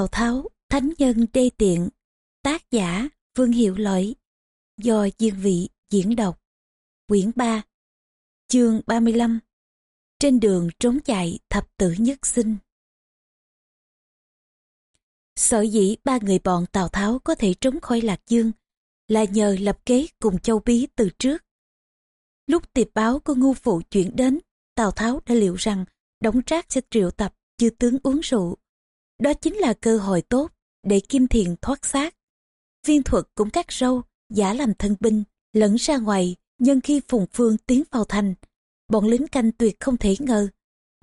Tào Tháo, Thánh Nhân Đê Tiện, tác giả Vương Hiệu Lợi, do Diên Vị diễn đọc. Quyển 3, chương 35, Trên đường trốn chạy thập tử nhất sinh. Sở dĩ ba người bọn Tào Tháo có thể trốn khỏi Lạc Dương là nhờ lập kế cùng Châu Bí từ trước. Lúc tiệp báo có ngu phụ chuyển đến, Tào Tháo đã liệu rằng đóng trác sẽ triệu tập chư tướng uống rượu đó chính là cơ hội tốt để Kim Thiền thoát xác. Viên thuật cũng cắt râu, giả làm thân binh, lẫn ra ngoài, nhân khi Phùng Phương tiến vào thành. Bọn lính canh tuyệt không thể ngờ.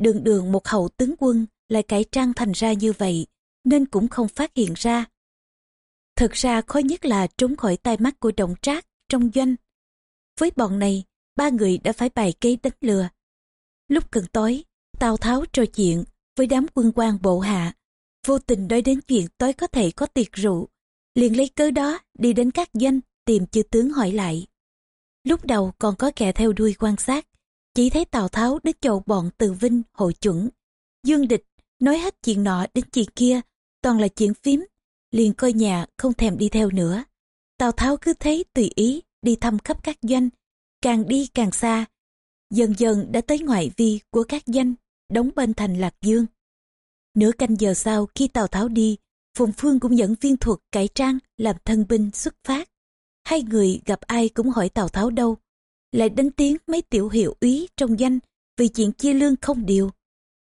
Đường đường một hậu tướng quân lại cải trang thành ra như vậy, nên cũng không phát hiện ra. Thật ra khó nhất là trốn khỏi tai mắt của động trác trong doanh. Với bọn này, ba người đã phải bày kế đánh lừa. Lúc cần tối, Tào Tháo trò chuyện với đám quân quan bộ hạ vô tình nói đến chuyện tối có thể có tiệc rượu, liền lấy cớ đó đi đến các doanh tìm chư tướng hỏi lại. Lúc đầu còn có kẻ theo đuôi quan sát, chỉ thấy Tào Tháo đến chầu bọn từ Vinh hội chuẩn. Dương địch nói hết chuyện nọ đến chuyện kia, toàn là chuyện phím, liền coi nhà không thèm đi theo nữa. Tào Tháo cứ thấy tùy ý đi thăm khắp các doanh, càng đi càng xa, dần dần đã tới ngoại vi của các doanh, đóng bên thành Lạc Dương. Nửa canh giờ sau khi Tào Tháo đi, Phùng Phương cũng dẫn viên thuật cải trang làm thân binh xuất phát. Hai người gặp ai cũng hỏi Tào Tháo đâu. Lại đánh tiếng mấy tiểu hiệu úy trong danh vì chuyện chia lương không điều.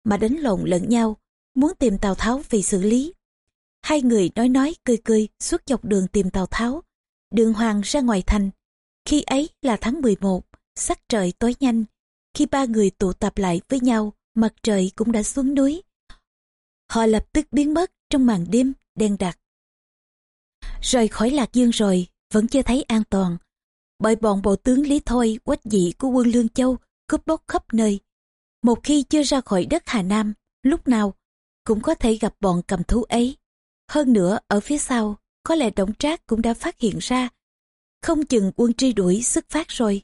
Mà đánh lộn lẫn nhau, muốn tìm Tào Tháo vì xử lý. Hai người nói nói cười cười suốt dọc đường tìm Tào Tháo. Đường hoàng ra ngoài thành. Khi ấy là tháng 11, sắc trời tối nhanh. Khi ba người tụ tập lại với nhau, mặt trời cũng đã xuống núi họ lập tức biến mất trong màn đêm đen đặc. Rời khỏi Lạc Dương rồi, vẫn chưa thấy an toàn. Bởi bọn bộ tướng Lý Thôi, quách dị của quân Lương Châu cướp bóc khắp nơi. Một khi chưa ra khỏi đất Hà Nam, lúc nào cũng có thể gặp bọn cầm thú ấy. Hơn nữa, ở phía sau, có lẽ Đổng Trác cũng đã phát hiện ra. Không chừng quân truy đuổi xuất phát rồi.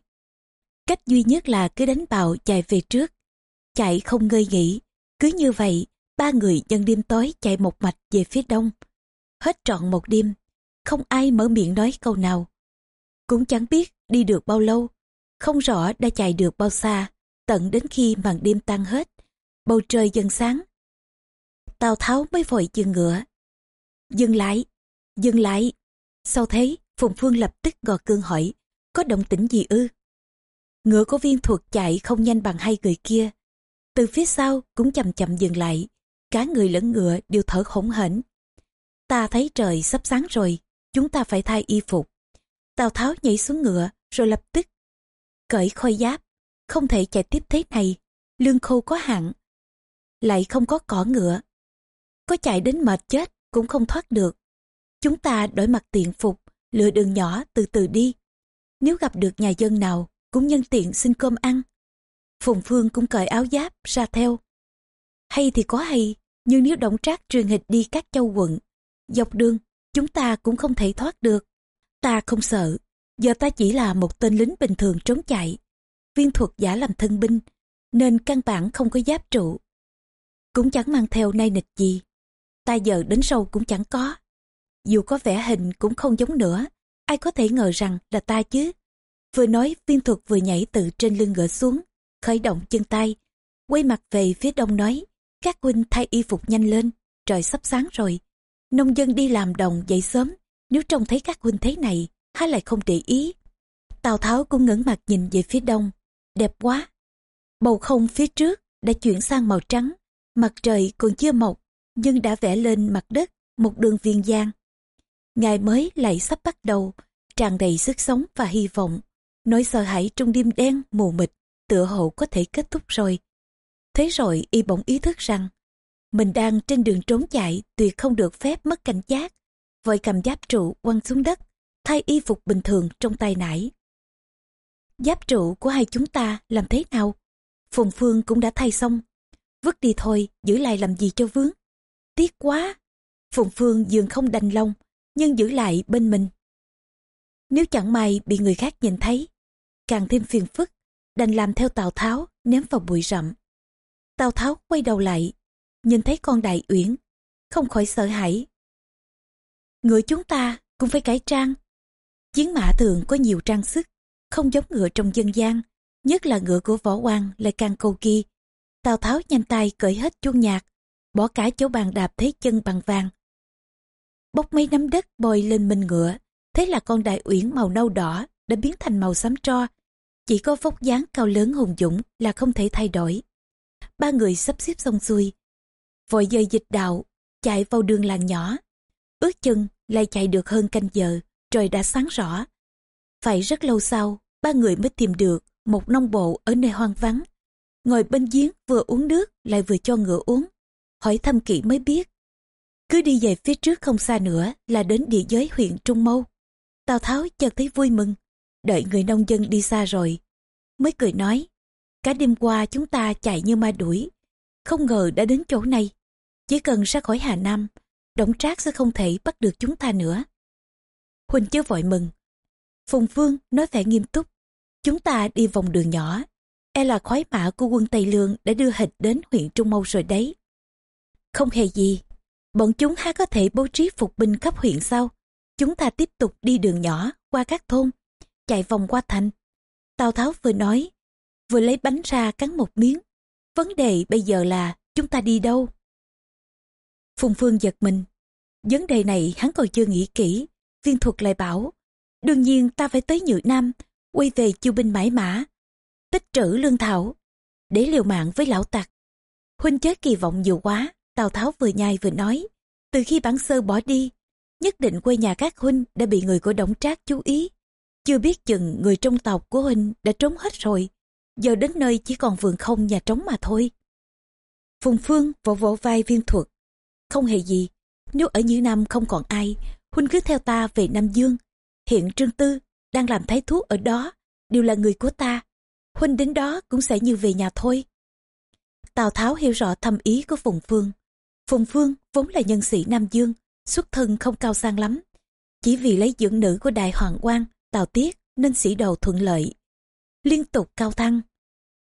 Cách duy nhất là cứ đánh bạo chạy về trước. Chạy không ngơi nghỉ. Cứ như vậy, ba người nhân đêm tối chạy một mạch về phía đông. Hết trọn một đêm, không ai mở miệng nói câu nào. Cũng chẳng biết đi được bao lâu, không rõ đã chạy được bao xa, tận đến khi màn đêm tan hết, bầu trời dần sáng. Tào Tháo mới vội dừng ngựa. Dừng lại, dừng lại. Sau thế, Phùng Phương lập tức gò cương hỏi, có động tĩnh gì ư? Ngựa của viên thuật chạy không nhanh bằng hai người kia. Từ phía sau cũng chậm chậm dừng lại, cả người lẫn ngựa đều thở hổn hển. Ta thấy trời sắp sáng rồi, chúng ta phải thay y phục. Tào Tháo nhảy xuống ngựa, rồi lập tức cởi khôi giáp. Không thể chạy tiếp thế này, lương khô có hạn. Lại không có cỏ ngựa. Có chạy đến mệt chết cũng không thoát được. Chúng ta đổi mặt tiện phục, lựa đường nhỏ từ từ đi. Nếu gặp được nhà dân nào, cũng nhân tiện xin cơm ăn. Phùng Phương cũng cởi áo giáp ra theo. Hay thì có hay, nhưng nếu động trác truyền hịch đi các châu quận, dọc đường, chúng ta cũng không thể thoát được. Ta không sợ, giờ ta chỉ là một tên lính bình thường trốn chạy. Viên thuật giả làm thân binh, nên căn bản không có giáp trụ. Cũng chẳng mang theo nay nịch gì. Ta giờ đến sâu cũng chẳng có. Dù có vẻ hình cũng không giống nữa, ai có thể ngờ rằng là ta chứ. Vừa nói viên thuật vừa nhảy từ trên lưng ngựa xuống, khởi động chân tay, quay mặt về phía đông nói, các huynh thay y phục nhanh lên, trời sắp sáng rồi. Nông dân đi làm đồng dậy sớm, nếu trông thấy các huynh thế này, há lại không để ý. Tào Tháo cũng ngẩng mặt nhìn về phía đông, đẹp quá. Bầu không phía trước đã chuyển sang màu trắng, mặt trời còn chưa mọc, nhưng đã vẽ lên mặt đất một đường viên giang. Ngày mới lại sắp bắt đầu, tràn đầy sức sống và hy vọng. Nỗi sợ hãi trong đêm đen mù mịt, tựa hồ có thể kết thúc rồi. Thế rồi y bỗng ý thức rằng mình đang trên đường trốn chạy tuyệt không được phép mất cảnh giác. Vội cầm giáp trụ quăng xuống đất, thay y phục bình thường trong tay nải. Giáp trụ của hai chúng ta làm thế nào? Phùng Phương cũng đã thay xong. Vứt đi thôi, giữ lại làm gì cho vướng. Tiếc quá! Phùng Phương dường không đành lòng, nhưng giữ lại bên mình. Nếu chẳng may bị người khác nhìn thấy, càng thêm phiền phức, đành làm theo Tào Tháo ném vào bụi rậm. Tào Tháo quay đầu lại, nhìn thấy con đại uyển, không khỏi sợ hãi. Ngựa chúng ta cũng phải cải trang. Chiến mã thường có nhiều trang sức, không giống ngựa trong dân gian, nhất là ngựa của võ quan lại càng cầu kỳ. Tào Tháo nhanh tay cởi hết chuông nhạc, bỏ cả chỗ bàn đạp thế chân bằng vàng. Bốc mấy nắm đất bồi lên mình ngựa, thế là con đại uyển màu nâu đỏ đã biến thành màu xám tro. Chỉ có vóc dáng cao lớn hùng dũng là không thể thay đổi. Ba người sắp xếp xong xuôi. Vội dời dịch đạo, chạy vào đường làng nhỏ. Ước chừng lại chạy được hơn canh giờ, trời đã sáng rõ. Phải rất lâu sau, ba người mới tìm được một nông bộ ở nơi hoang vắng. Ngồi bên giếng vừa uống nước lại vừa cho ngựa uống. Hỏi thăm kỹ mới biết. Cứ đi về phía trước không xa nữa là đến địa giới huyện Trung Mâu. Tào Tháo chợt thấy vui mừng. Đợi người nông dân đi xa rồi. Mới cười nói. Cả đêm qua chúng ta chạy như ma đuổi. Không ngờ đã đến chỗ này. Chỉ cần ra khỏi Hà Nam, động Trác sẽ không thể bắt được chúng ta nữa. Huỳnh chưa vội mừng. Phùng Vương nói vẻ nghiêm túc. Chúng ta đi vòng đường nhỏ. E là khoái mã của quân Tây Lương đã đưa hịch đến huyện Trung Mâu rồi đấy. Không hề gì. Bọn chúng há có thể bố trí phục binh khắp huyện sau. Chúng ta tiếp tục đi đường nhỏ qua các thôn, chạy vòng qua thành. Tào Tháo vừa nói, vừa lấy bánh ra cắn một miếng. Vấn đề bây giờ là chúng ta đi đâu? Phùng Phương giật mình. Vấn đề này hắn còn chưa nghĩ kỹ. Viên thuật lại bảo, đương nhiên ta phải tới Nhự Nam, quay về chiêu binh mãi mã, tích trữ lương thảo, để liều mạng với lão tặc. Huynh chết kỳ vọng nhiều quá, Tào Tháo vừa nhai vừa nói. Từ khi bản sơ bỏ đi, nhất định quê nhà các huynh đã bị người của Đổng Trác chú ý. Chưa biết chừng người trong tộc của huynh đã trốn hết rồi. Giờ đến nơi chỉ còn vườn không nhà trống mà thôi. Phùng Phương vỗ vỗ vai viên thuật. Không hề gì, nếu ở Như Nam không còn ai, huynh cứ theo ta về Nam Dương. Hiện Trương Tư đang làm thái thuốc ở đó, đều là người của ta. Huynh đến đó cũng sẽ như về nhà thôi. Tào Tháo hiểu rõ thâm ý của Phùng Phương. Phùng Phương vốn là nhân sĩ Nam Dương, xuất thân không cao sang lắm. Chỉ vì lấy dưỡng nữ của đại hoàng quan, Tào Tiết nên sĩ đầu thuận lợi. Liên tục cao thăng.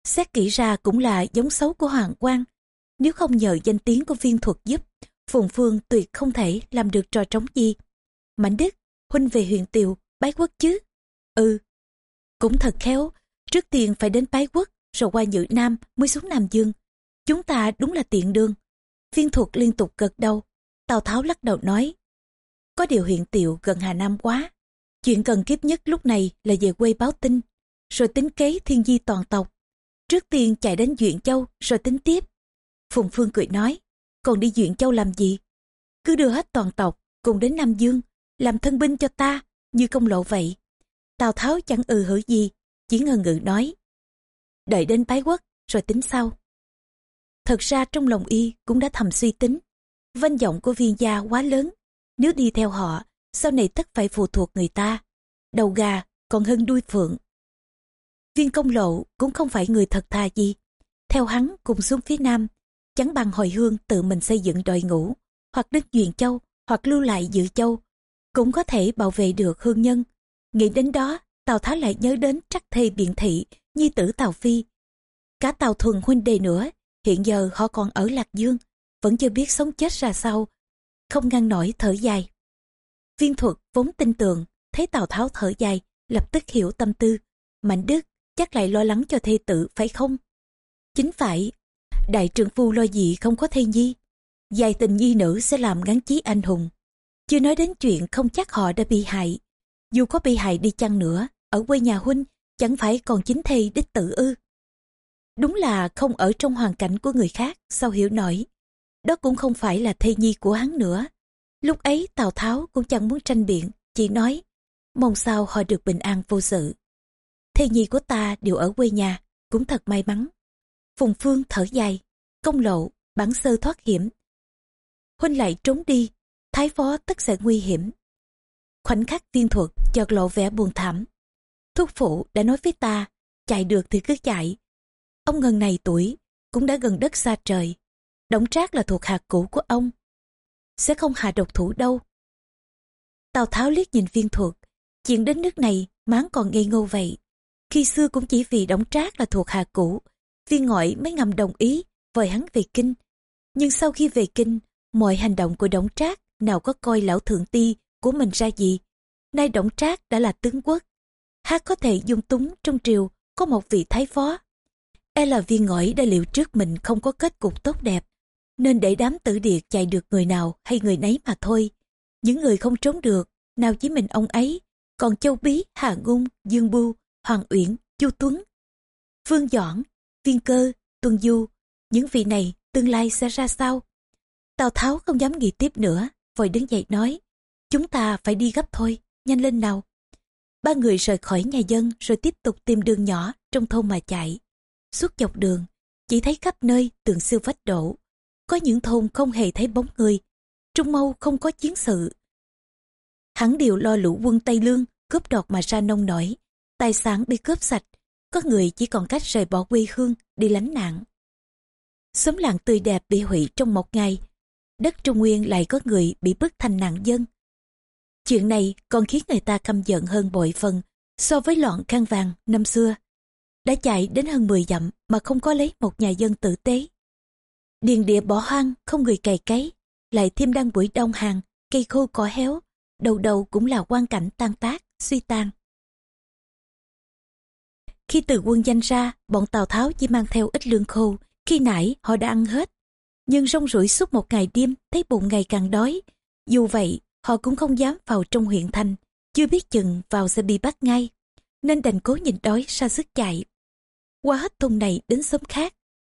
Xét kỹ ra cũng là giống xấu của hoàng quan. Nếu không nhờ danh tiếng của viên thuật giúp, Phùng Phương tuyệt không thể làm được trò trống gì. Mạnh Đức, huynh về huyện Tiều, bái quốc chứ? Ừ. Cũng thật khéo, trước tiên phải đến bái quốc, rồi qua Nhữ Nam mới xuống Nam Dương. Chúng ta đúng là tiện đường. Viên thuật liên tục gật đầu. Tào Tháo lắc đầu nói. Có điều huyện Tiệu gần Hà Nam quá. Chuyện cần kiếp nhất lúc này là về quê báo tin. Rồi tính kế thiên di toàn tộc. Trước tiên chạy đến Duyện Châu rồi tính tiếp. Phùng Phương cười nói. Còn đi Duyện Châu làm gì? Cứ đưa hết toàn tộc cùng đến Nam Dương. Làm thân binh cho ta như công lộ vậy. Tào Tháo chẳng ừ hử gì. Chỉ ngần ngự nói. Đợi đến bái quốc rồi tính sau. Thật ra trong lòng y cũng đã thầm suy tính. Vanh vọng của viên gia quá lớn. Nếu đi theo họ, sau này tất phải phụ thuộc người ta. Đầu gà còn hơn đuôi phượng. Viên công lộ cũng không phải người thật thà gì. Theo hắn cùng xuống phía nam, chẳng bằng hồi hương tự mình xây dựng đội ngũ, hoặc đến Duyện Châu, hoặc lưu lại Dự Châu, cũng có thể bảo vệ được hương nhân. Nghĩ đến đó, Tào Tháo lại nhớ đến trắc thê biện thị, nhi tử Tào Phi. Cả Tào Thuần huynh đề nữa Hiện giờ họ còn ở Lạc Dương, vẫn chưa biết sống chết ra sao, không ngăn nổi thở dài. Viên thuật vốn tin tưởng, thấy Tào Tháo thở dài, lập tức hiểu tâm tư. Mạnh Đức chắc lại lo lắng cho thê tử phải không? Chính phải, đại trưởng phu lo gì không có thê nhi. Dài tình nhi nữ sẽ làm ngắn chí anh hùng. Chưa nói đến chuyện không chắc họ đã bị hại. Dù có bị hại đi chăng nữa, ở quê nhà huynh chẳng phải còn chính thê đích tử ư. Đúng là không ở trong hoàn cảnh của người khác, sao hiểu nổi. Đó cũng không phải là thê nhi của hắn nữa. Lúc ấy Tào Tháo cũng chẳng muốn tranh biện, chỉ nói, mong sao họ được bình an vô sự. Thê nhi của ta đều ở quê nhà, cũng thật may mắn. Phùng Phương thở dài, công lộ, bản sơ thoát hiểm. Huynh lại trốn đi, thái phó tất sẽ nguy hiểm. Khoảnh khắc tiên thuật chợt lộ vẻ buồn thảm. Thuốc phụ đã nói với ta, chạy được thì cứ chạy, Ông ngần này tuổi, cũng đã gần đất xa trời. Đổng trác là thuộc hạ cũ của ông. Sẽ không hạ độc thủ đâu. Tào Tháo liếc nhìn viên thuật. Chuyện đến nước này, máng còn ngây ngô vậy. Khi xưa cũng chỉ vì đóng trác là thuộc hạ cũ. Viên ngoại mới ngầm đồng ý, vời hắn về kinh. Nhưng sau khi về kinh, mọi hành động của đóng Trác nào có coi lão thượng ti của mình ra gì. Nay đóng Trác đã là tướng quốc, há có thể dung túng trong triều có một vị thái phó. E là viên ngõi đã liệu trước mình không có kết cục tốt đẹp, nên để đám tử điệt chạy được người nào hay người nấy mà thôi. Những người không trốn được, nào chỉ mình ông ấy, còn Châu Bí, Hà Ngung, Dương Bưu, Hoàng Uyển, Chu Tuấn, Vương Doãn, Viên Cơ, Tuân Du, những vị này tương lai sẽ ra sao? Tào Tháo không dám nghĩ tiếp nữa, vội đứng dậy nói, chúng ta phải đi gấp thôi, nhanh lên nào. Ba người rời khỏi nhà dân rồi tiếp tục tìm đường nhỏ trong thôn mà chạy. Suốt dọc đường, chỉ thấy khắp nơi tường siêu vách đổ. Có những thôn không hề thấy bóng người. Trung Mâu không có chiến sự. Hắn đều lo lũ quân Tây Lương cướp đoạt mà ra nông nổi. Tài sản bị cướp sạch. Có người chỉ còn cách rời bỏ quê hương đi lánh nạn. Xóm làng tươi đẹp bị hủy trong một ngày. Đất Trung Nguyên lại có người bị bức thành nạn dân. Chuyện này còn khiến người ta căm giận hơn bội phần so với loạn khăn vàng năm xưa. Đã chạy đến hơn 10 dặm mà không có lấy một nhà dân tử tế. Điền địa bỏ hoang, không người cày cấy, lại thêm đang buổi đông hàng, cây khô cỏ héo, đầu đầu cũng là quan cảnh tan tác, suy tan. Khi từ quân danh ra, bọn Tào Tháo chỉ mang theo ít lương khô, khi nãy họ đã ăn hết. Nhưng rong rủi suốt một ngày đêm, thấy bụng ngày càng đói. Dù vậy, họ cũng không dám vào trong huyện thành, chưa biết chừng vào sẽ bị bắt ngay, nên đành cố nhìn đói ra sức chạy. Qua hết thùng này đến xóm khác,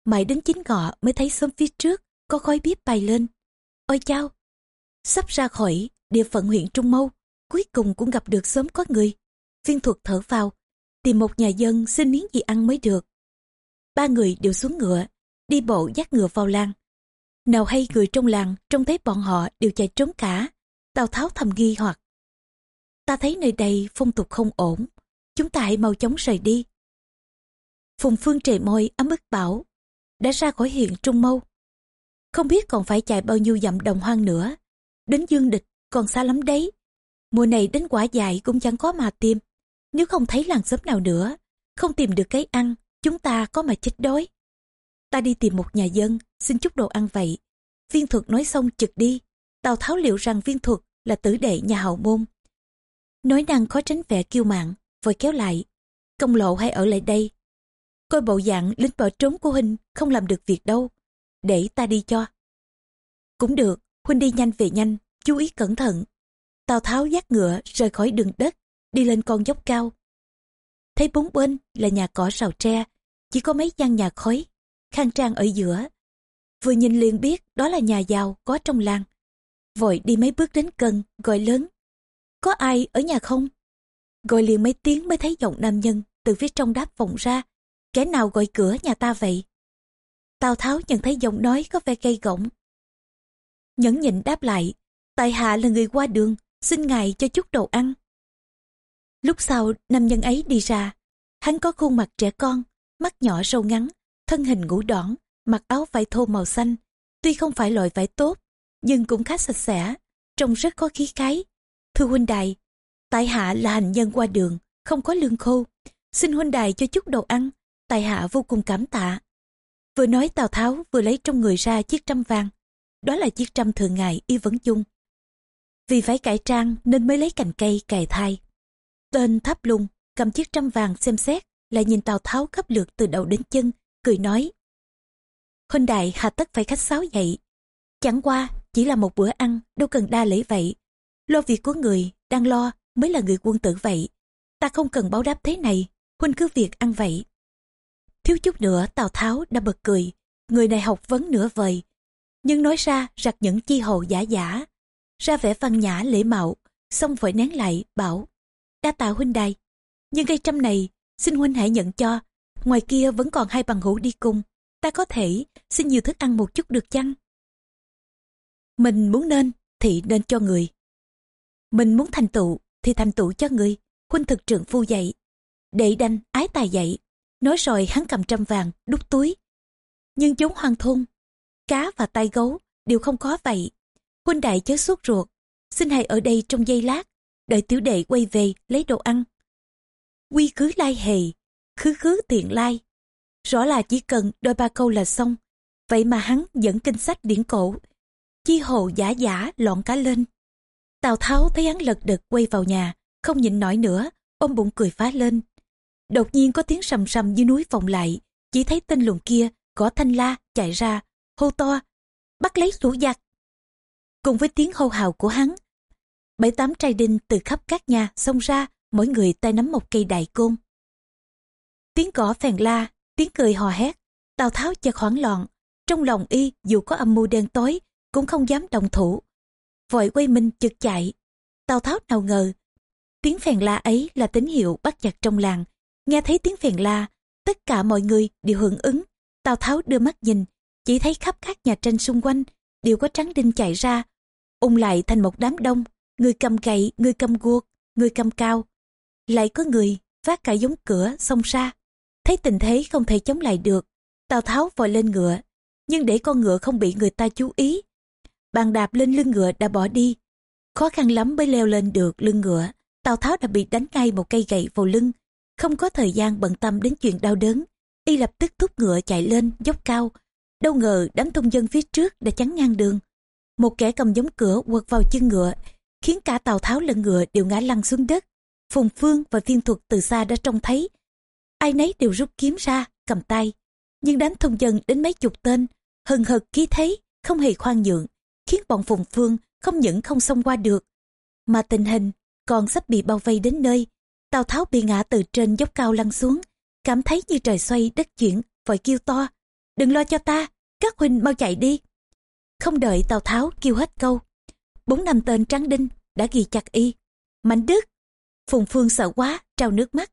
mãi đến chín ngọ mới thấy xóm phía trước có khói bếp bay lên. Ôi chao! Sắp ra khỏi địa phận huyện Trung Mâu, cuối cùng cũng gặp được xóm có người. Viên thuật thở vào, tìm một nhà dân xin miếng gì ăn mới được. Ba người đều xuống ngựa, đi bộ dắt ngựa vào làng. Nào hay người trong làng trông thấy bọn họ đều chạy trốn cả. Tào Tháo thầm nghi hoặc. Ta thấy nơi đây phong tục không ổn, chúng ta hãy mau chóng rời đi. Phùng Phương trề môi ấm ức bảo, đã ra khỏi huyện Trung Mâu. Không biết còn phải chạy bao nhiêu dặm đồng hoang nữa. Đến dương địch còn xa lắm đấy. Mùa này đến quả dại cũng chẳng có mà tìm. Nếu không thấy làng xóm nào nữa, không tìm được cái ăn, chúng ta có mà chết đói. Ta đi tìm một nhà dân, xin chút đồ ăn vậy. Viên thuật nói xong trực đi. Tào Tháo liệu rằng viên thuật là tử đệ nhà hậu môn. Nói năng khó tránh vẻ kiêu mạn, vội kéo lại. Công lộ hay ở lại đây, Coi bộ dạng lính bỏ trốn của Huynh không làm được việc đâu. Để ta đi cho. Cũng được, Huynh đi nhanh về nhanh, chú ý cẩn thận. Tào Tháo dắt ngựa rời khỏi đường đất, đi lên con dốc cao. Thấy bốn bên là nhà cỏ rào tre, chỉ có mấy gian nhà khói, khang trang ở giữa. Vừa nhìn liền biết đó là nhà giàu có trong làng. Vội đi mấy bước đến gần, gọi lớn. Có ai ở nhà không? Gọi liền mấy tiếng mới thấy giọng nam nhân từ phía trong đáp vọng ra kẻ nào gọi cửa nhà ta vậy? Tào Tháo nhận thấy giọng nói có vẻ gây gỗng. Nhẫn nhịn đáp lại, tại hạ là người qua đường, xin ngài cho chút đồ ăn. Lúc sau, nam nhân ấy đi ra, hắn có khuôn mặt trẻ con, mắt nhỏ sâu ngắn, thân hình ngũ đỏn, mặc áo vải thô màu xanh. Tuy không phải loại vải tốt, nhưng cũng khá sạch sẽ, trông rất có khí khái. Thưa huynh đài, tại hạ là hành nhân qua đường, không có lương khô. Xin huynh đài cho chút đồ ăn, tài hạ vô cùng cảm tạ. Vừa nói Tào Tháo vừa lấy trong người ra chiếc trăm vàng. Đó là chiếc trăm thường ngày y vấn chung. Vì phải cải trang nên mới lấy cành cây cài thai. Tên tháp lung cầm chiếc trăm vàng xem xét lại nhìn Tào Tháo khắp lượt từ đầu đến chân, cười nói. Huynh đại hà tất phải khách sáo vậy. Chẳng qua chỉ là một bữa ăn, đâu cần đa lễ vậy. Lo việc của người, đang lo mới là người quân tử vậy. Ta không cần báo đáp thế này, huynh cứ việc ăn vậy. Thiếu chút nữa Tào Tháo đã bật cười, người này học vấn nửa vời. Nhưng nói ra rặt những chi hồ giả giả, ra vẻ văn nhã lễ mạo, xong vội nén lại, bảo, đa tạ huynh đài. Nhưng cây trăm này, xin huynh hãy nhận cho, ngoài kia vẫn còn hai bằng hữu đi cùng, ta có thể xin nhiều thức ăn một chút được chăng? Mình muốn nên, thì nên cho người. Mình muốn thành tựu, thì thành tựu cho người, huynh thực trưởng phu dạy. Đệ đanh, ái tài dạy, Nói rồi hắn cầm trăm vàng, đút túi. Nhưng chúng hoang thôn, cá và tai gấu đều không có vậy. Huynh đại chớ suốt ruột, xin hãy ở đây trong giây lát, đợi tiểu đệ quay về lấy đồ ăn. Quy cứ lai hề, khứ khứ tiện lai. Rõ là chỉ cần đôi ba câu là xong. Vậy mà hắn dẫn kinh sách điển cổ. chi hồ giả giả lọn cá lên. Tào Tháo thấy hắn lật đật quay vào nhà, không nhịn nổi nữa, ôm bụng cười phá lên. Đột nhiên có tiếng sầm sầm dưới núi vọng lại, chỉ thấy tên lùn kia gõ thanh la chạy ra, hô to, bắt lấy lũ giặc. Cùng với tiếng hô hào của hắn, bảy tám trai đinh từ khắp các nhà xông ra, mỗi người tay nắm một cây đại côn. Tiếng cỏ phèn la, tiếng cười hò hét, Tào Tháo chợt hoảng loạn, trong lòng y dù có âm mưu đen tối cũng không dám đồng thủ. Vội quay mình chực chạy, Tào Tháo nào ngờ, tiếng phèn la ấy là tín hiệu bắt chặt trong làng. Nghe thấy tiếng phèn la, tất cả mọi người đều hưởng ứng. Tào Tháo đưa mắt nhìn, chỉ thấy khắp các nhà tranh xung quanh đều có trắng đinh chạy ra, ung lại thành một đám đông, người cầm gậy, người cầm guốc, người cầm cao. Lại có người vác cả giống cửa xông ra. Thấy tình thế không thể chống lại được, Tào Tháo vội lên ngựa, nhưng để con ngựa không bị người ta chú ý. Bàn đạp lên lưng ngựa đã bỏ đi. Khó khăn lắm mới leo lên được lưng ngựa, Tào Tháo đã bị đánh ngay một cây gậy vào lưng. Không có thời gian bận tâm đến chuyện đau đớn, y lập tức thúc ngựa chạy lên dốc cao. Đâu ngờ đám thông dân phía trước đã chắn ngang đường. Một kẻ cầm giống cửa quật vào chân ngựa, khiến cả Tào Tháo lẫn ngựa đều ngã lăn xuống đất. Phùng Phương và Thiên Thuật từ xa đã trông thấy. Ai nấy đều rút kiếm ra, cầm tay. Nhưng đám thông dân đến mấy chục tên, hừng hực khí thế, không hề khoan nhượng, khiến bọn Phùng Phương không những không xông qua được, mà tình hình còn sắp bị bao vây đến nơi. Tào Tháo bị ngã từ trên dốc cao lăn xuống, cảm thấy như trời xoay đất chuyển, vội kêu to. Đừng lo cho ta, các huynh mau chạy đi. Không đợi Tào Tháo kêu hết câu. Bốn năm tên trắng đinh đã ghi chặt y. Mạnh Đức, Phùng Phương sợ quá, trao nước mắt.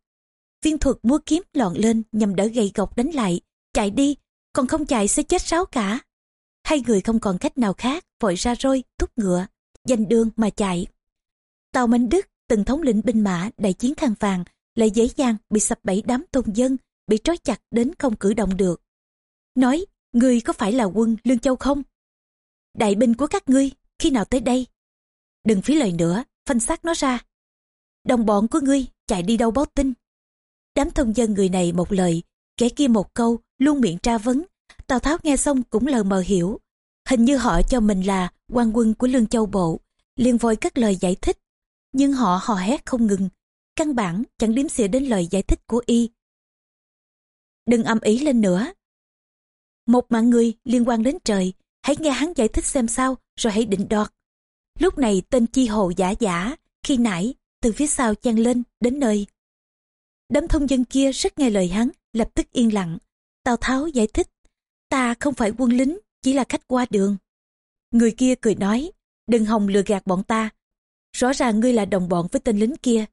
Viên thuật múa kiếm lọn lên nhằm đỡ gầy gộc đánh lại. Chạy đi, còn không chạy sẽ chết sáo cả. Hai người không còn cách nào khác, vội ra roi, thúc ngựa, giành đường mà chạy. Tàu Mạnh Đức, từng thống lĩnh binh mã đại chiến khăn vàng, lại dễ dàng bị sập bẫy đám tôn dân, bị trói chặt đến không cử động được. Nói, ngươi có phải là quân Lương Châu không? Đại binh của các ngươi, khi nào tới đây? Đừng phí lời nữa, phanh xác nó ra. Đồng bọn của ngươi chạy đi đâu báo tin. Đám thông dân người này một lời, kẻ kia một câu, luôn miệng tra vấn. Tào Tháo nghe xong cũng lờ mờ hiểu. Hình như họ cho mình là quan quân của Lương Châu Bộ, liền vội cất lời giải thích. Nhưng họ hò hét không ngừng, căn bản chẳng đếm xỉa đến lời giải thích của y. Đừng âm ý lên nữa. Một mạng người liên quan đến trời, hãy nghe hắn giải thích xem sao, rồi hãy định đoạt. Lúc này tên chi hồ giả giả, khi nãy, từ phía sau chen lên, đến nơi. Đám thông dân kia rất nghe lời hắn, lập tức yên lặng. Tào Tháo giải thích, ta không phải quân lính, chỉ là khách qua đường. Người kia cười nói, đừng hòng lừa gạt bọn ta. Rõ ràng ngươi là đồng bọn với tên lính kia.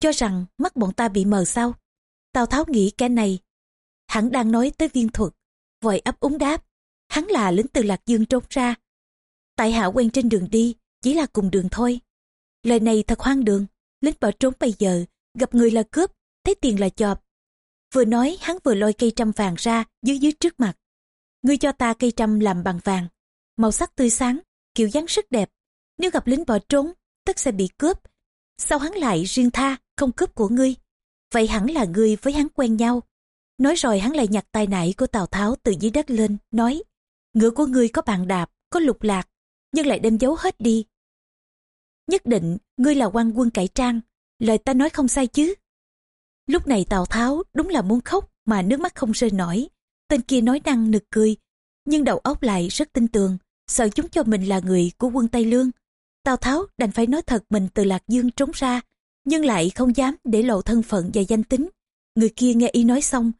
Cho rằng mắt bọn ta bị mờ sao. Tào Tháo nghĩ cái này. Hắn đang nói tới viên thuật. Vội ấp úng đáp. Hắn là lính từ Lạc Dương trốn ra. Tại hạ quen trên đường đi, chỉ là cùng đường thôi. Lời này thật hoang đường. Lính bỏ trốn bây giờ, gặp người là cướp, thấy tiền là chọp. Vừa nói hắn vừa lôi cây trăm vàng ra dưới dưới trước mặt. Ngươi cho ta cây trăm làm bằng vàng. Màu sắc tươi sáng, kiểu dáng rất đẹp. Nếu gặp lính bỏ trốn, tất sẽ bị cướp. Sao hắn lại riêng tha, không cướp của ngươi? Vậy hẳn là ngươi với hắn quen nhau. Nói rồi hắn lại nhặt tay nải của Tào Tháo từ dưới đất lên, nói Ngựa của ngươi có bàn đạp, có lục lạc, nhưng lại đem giấu hết đi. Nhất định, ngươi là quan quân cải trang, lời ta nói không sai chứ. Lúc này Tào Tháo đúng là muốn khóc mà nước mắt không rơi nổi. Tên kia nói năng nực cười, nhưng đầu óc lại rất tin tường, sợ chúng cho mình là người của quân Tây Lương. Tào Tháo đành phải nói thật mình từ Lạc Dương trốn ra, nhưng lại không dám để lộ thân phận và danh tính. Người kia nghe y nói xong,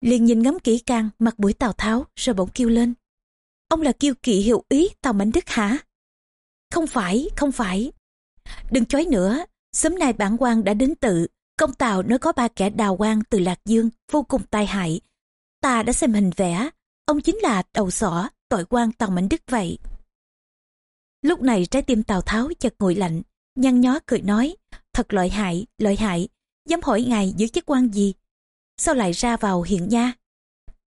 liền nhìn ngắm kỹ càng mặt buổi Tào Tháo rồi bỗng kêu lên. Ông là kiêu kỵ hiệu ý Tào Mạnh Đức hả? Không phải, không phải. Đừng chói nữa, sớm nay bản quan đã đến tự, công tào nói có ba kẻ đào quan từ Lạc Dương vô cùng tai hại. Ta đã xem hình vẽ, ông chính là đầu sỏ, tội quan Tào Mạnh Đức vậy. Lúc này trái tim Tào Tháo chật nguội lạnh, nhăn nhó cười nói, thật lợi hại, lợi hại, dám hỏi ngài giữ chức quan gì? Sao lại ra vào hiện nha?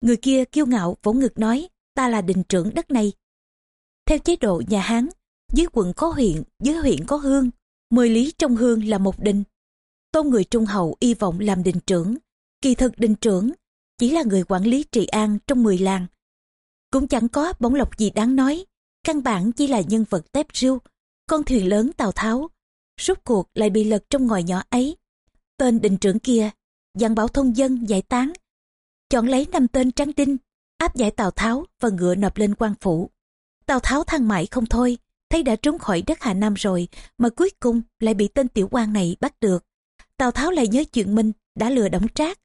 Người kia kiêu ngạo vỗ ngực nói, ta là đình trưởng đất này. Theo chế độ nhà Hán, dưới quận có huyện, dưới huyện có hương, mười lý trong hương là một đình. Tôn người trung hậu y vọng làm đình trưởng, kỳ thực đình trưởng chỉ là người quản lý trị an trong mười làng. Cũng chẳng có bóng lộc gì đáng nói, căn bản chỉ là nhân vật tép riêu, con thuyền lớn Tào Tháo, rút cuộc lại bị lật trong ngòi nhỏ ấy. Tên đình trưởng kia, dặn bảo thông dân giải tán, chọn lấy năm tên trắng đinh, áp giải Tào Tháo và ngựa nộp lên quan phủ. Tào Tháo thăng mãi không thôi, thấy đã trốn khỏi đất Hà Nam rồi, mà cuối cùng lại bị tên tiểu quan này bắt được. Tào Tháo lại nhớ chuyện mình đã lừa đóng trác.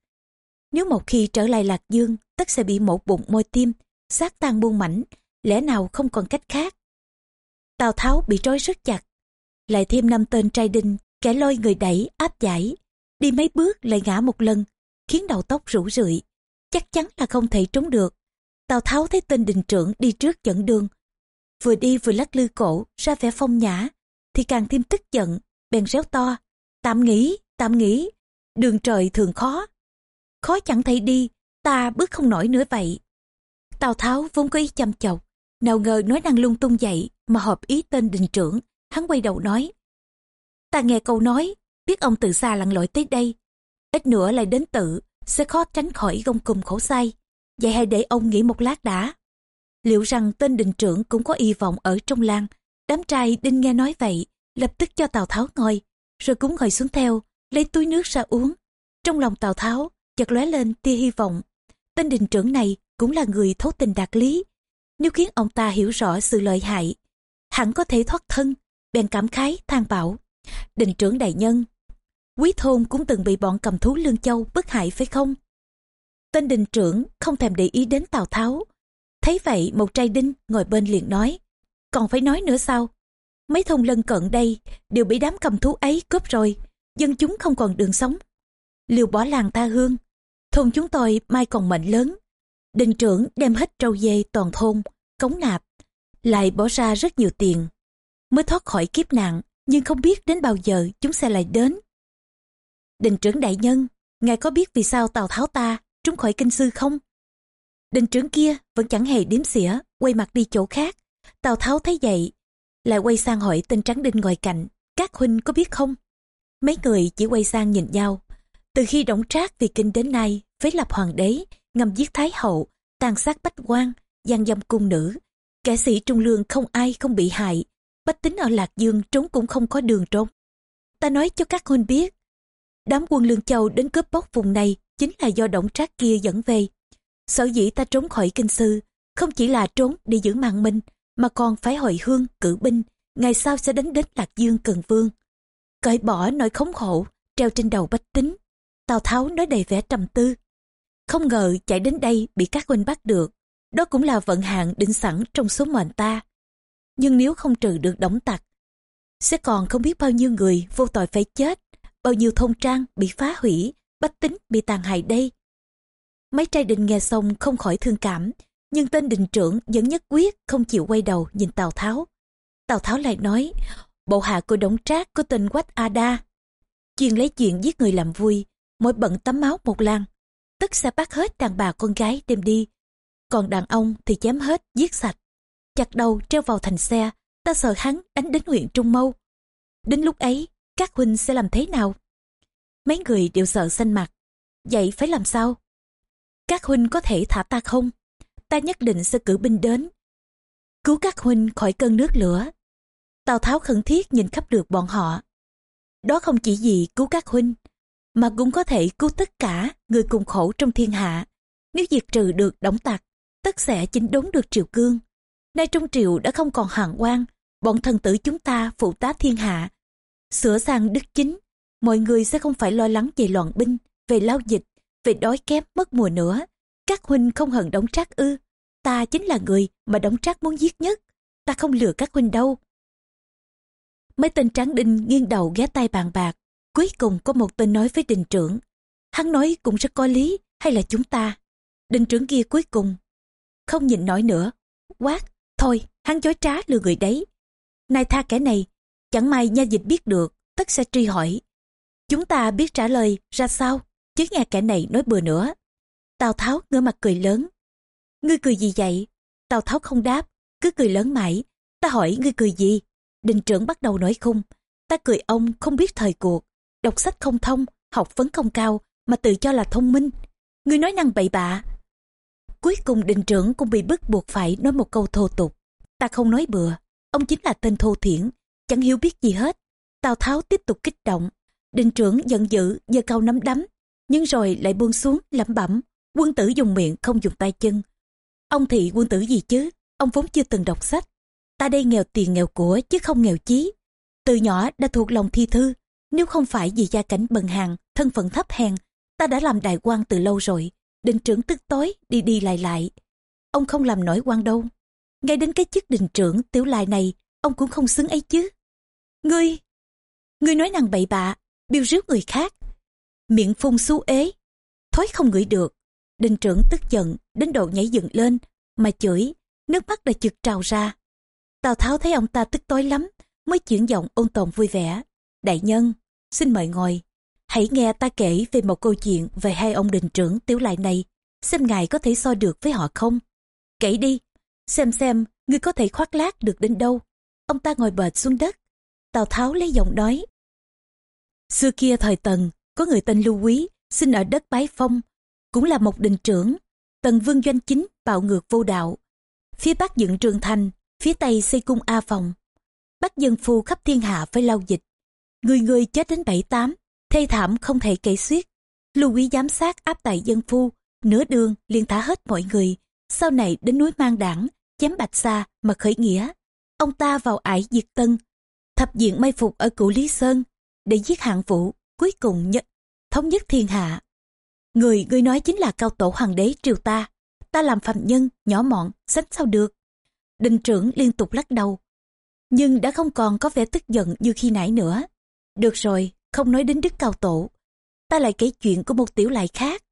Nếu một khi trở lại Lạc Dương, tất sẽ bị mổ bụng môi tim, xác tan buông mảnh, lẽ nào không còn cách khác. Tào Tháo bị trói rất chặt, lại thêm năm tên trai đinh, kẻ lôi người đẩy, áp giải. Đi mấy bước lại ngã một lần, khiến đầu tóc rủ rượi. Chắc chắn là không thể trốn được. Tào Tháo thấy tên đình trưởng đi trước dẫn đường. Vừa đi vừa lắc lư cổ, ra vẻ phong nhã, thì càng thêm tức giận, bèn réo to. Tạm nghỉ, tạm nghỉ, đường trời thường khó. Khó chẳng thể đi, ta bước không nổi nữa vậy. Tào Tháo vốn có ý chăm chọc, nào ngờ nói năng lung tung dậy mà hợp ý tên đình trưởng, hắn quay đầu nói. Ta nghe câu nói, biết ông từ xa lặn lội tới đây, ít nữa lại đến tự, sẽ khó tránh khỏi gông cùm khổ sai. Vậy hãy để ông nghỉ một lát đã. Liệu rằng tên đình trưởng cũng có y vọng ở trong làng, đám trai đinh nghe nói vậy, lập tức cho Tào Tháo ngồi, rồi cũng ngồi xuống theo, lấy túi nước ra uống. Trong lòng Tào Tháo, chợt lóe lên tia hy vọng. Tên đình trưởng này cũng là người thấu tình đạt lý. Nếu khiến ông ta hiểu rõ sự lợi hại, hẳn có thể thoát thân, bèn cảm khái than bảo. Đình trưởng đại nhân, quý thôn cũng từng bị bọn cầm thú lương châu bức hại phải không? Tên đình trưởng không thèm để ý đến Tào Tháo. Thấy vậy một trai đinh ngồi bên liền nói, còn phải nói nữa sao? Mấy thôn lân cận đây đều bị đám cầm thú ấy cướp rồi, dân chúng không còn đường sống. Liều bỏ làng ta hương, thôn chúng tôi mai còn mệnh lớn. Đình trưởng đem hết trâu dê toàn thôn, cống nạp, lại bỏ ra rất nhiều tiền. Mới thoát khỏi kiếp nạn, nhưng không biết đến bao giờ chúng sẽ lại đến. Đình trưởng đại nhân, ngài có biết vì sao Tào Tháo ta trúng khỏi kinh sư không? Đình trưởng kia vẫn chẳng hề đếm xỉa, quay mặt đi chỗ khác. Tào Tháo thấy vậy, lại quay sang hỏi tên trắng đinh ngồi cạnh, các huynh có biết không? Mấy người chỉ quay sang nhìn nhau. Từ khi đổng trác vì kinh đến nay, phế lập hoàng đế, ngầm giết thái hậu, tàn sát bách quan, gian dâm cung nữ. Kẻ sĩ trung lương không ai không bị hại, bách tính ở Lạc Dương trốn cũng không có đường trốn. Ta nói cho các huynh biết, đám quân Lương Châu đến cướp bóc vùng này chính là do động trác kia dẫn về. Sở dĩ ta trốn khỏi kinh sư, không chỉ là trốn để giữ mạng mình mà còn phải hồi hương, cử binh, ngày sau sẽ đánh đến Lạc Dương Cần Vương. Cởi bỏ nỗi khống khổ, treo trên đầu bách tính. Tào Tháo nói đầy vẻ trầm tư. Không ngờ chạy đến đây bị các huynh bắt được. Đó cũng là vận hạn định sẵn trong số mệnh ta. Nhưng nếu không trừ được đóng tặc, sẽ còn không biết bao nhiêu người vô tội phải chết, bao nhiêu thôn trang bị phá hủy, bách tính bị tàn hại đây. Mấy trai đình nghe xong không khỏi thương cảm, nhưng tên đình trưởng vẫn nhất quyết không chịu quay đầu nhìn Tào Tháo. Tào Tháo lại nói, bộ hạ của đống trác có tên Quách A Đa. Chuyên lấy chuyện giết người làm vui, mỗi bận tắm máu một làng. Tức sẽ bắt hết đàn bà con gái đem đi. Còn đàn ông thì chém hết, giết sạch. Chặt đầu treo vào thành xe, ta sợ hắn đánh đến huyện Trung Mâu. Đến lúc ấy, các huynh sẽ làm thế nào? Mấy người đều sợ xanh mặt. Vậy phải làm sao? Các huynh có thể thả ta không? Ta nhất định sẽ cử binh đến. Cứu các huynh khỏi cơn nước lửa. Tào Tháo khẩn thiết nhìn khắp được bọn họ. Đó không chỉ gì cứu các huynh, mà cũng có thể cứu tất cả người cùng khổ trong thiên hạ. Nếu diệt trừ được đóng tặc, tất sẽ chính đốn được triều cương. Nay trong triều đã không còn hàng quan, bọn thần tử chúng ta phụ tá thiên hạ. Sửa sang đức chính, mọi người sẽ không phải lo lắng về loạn binh, về lao dịch, về đói kém mất mùa nữa. Các huynh không hận đóng trác ư. Ta chính là người mà đóng trác muốn giết nhất. Ta không lừa các huynh đâu. Mấy tên tráng đinh nghiêng đầu ghé tay bàn bạc. Cuối cùng có một tên nói với đình trưởng. Hắn nói cũng rất có lý, hay là chúng ta? Đình trưởng kia cuối cùng. Không nhìn nổi nữa. Quát, thôi, hắn chối trá lừa người đấy. Nay tha kẻ này, chẳng may nha dịch biết được, tất sẽ truy hỏi. Chúng ta biết trả lời ra sao, chứ nghe kẻ này nói bừa nữa. Tào Tháo ngửa mặt cười lớn. Ngươi cười gì vậy? Tào Tháo không đáp, cứ cười lớn mãi. Ta hỏi ngươi cười gì? Đình trưởng bắt đầu nói khung. Ta cười ông không biết thời cuộc, đọc sách không thông, học vấn không cao, mà tự cho là thông minh. Ngươi nói năng bậy bạ. Cuối cùng đình trưởng cũng bị bức buộc phải nói một câu thô tục. Ta không nói bừa, ông chính là tên thô thiển, chẳng hiểu biết gì hết. Tào Tháo tiếp tục kích động. Đình trưởng giận dữ, giơ cao nắm đấm, nhưng rồi lại buông xuống, lẩm bẩm. Quân tử dùng miệng không dùng tay chân. Ông thị quân tử gì chứ, ông vốn chưa từng đọc sách. Ta đây nghèo tiền nghèo của chứ không nghèo chí. Từ nhỏ đã thuộc lòng thi thư, nếu không phải vì gia cảnh bần hàng, thân phận thấp hèn, ta đã làm đại quan từ lâu rồi. Đình trưởng tức tối, đi đi lại lại. Ông không làm nổi quan đâu. Ngay đến cái chức đình trưởng tiểu lại này, ông cũng không xứng ấy chứ. Ngươi, ngươi nói nàng bậy bạ, biêu rước người khác. Miệng phun xú ế, thói không ngửi được. Đình trưởng tức giận, đến độ nhảy dựng lên, mà chửi, nước mắt đã chực trào ra. Tào Tháo thấy ông ta tức tối lắm, mới chuyển giọng ôn tồn vui vẻ. Đại nhân, xin mời ngồi. Hãy nghe ta kể về một câu chuyện về hai ông đình trưởng tiểu lại này, xem ngài có thể so được với họ không. Kể đi, xem xem ngươi có thể khoác lác được đến đâu. Ông ta ngồi bệt xuống đất. Tào Tháo lấy giọng nói. Xưa kia thời Tần, có người tên Lưu Quý, sinh ở đất Bái Phong, cũng là một đình trưởng. Tần Vương Doanh Chính bạo ngược vô đạo. Phía Bắc dựng trường thành, phía Tây xây cung A Phòng. Bắt dân phu khắp thiên hạ phải lau dịch. Người người chết đến bảy tám, thê thảm không thể kể xiết. Lưu Quý giám sát áp tại dân phu, nửa đường liền thả hết mọi người. Sau này đến núi Mang Đảng, chém Bạch Sa mà khởi nghĩa. Ông ta vào ải diệt tân, thập diện may phục ở cửu Lý Sơn để giết hạng vũ, cuối cùng nhất thống nhất thiên hạ. Người ngươi nói chính là cao tổ hoàng đế triều ta. Ta làm phạm nhân, nhỏ mọn, sánh sao được. Đình trưởng liên tục lắc đầu. Nhưng đã không còn có vẻ tức giận như khi nãy nữa. Được rồi, không nói đến đức cao tổ. Ta lại kể chuyện của một tiểu lại khác.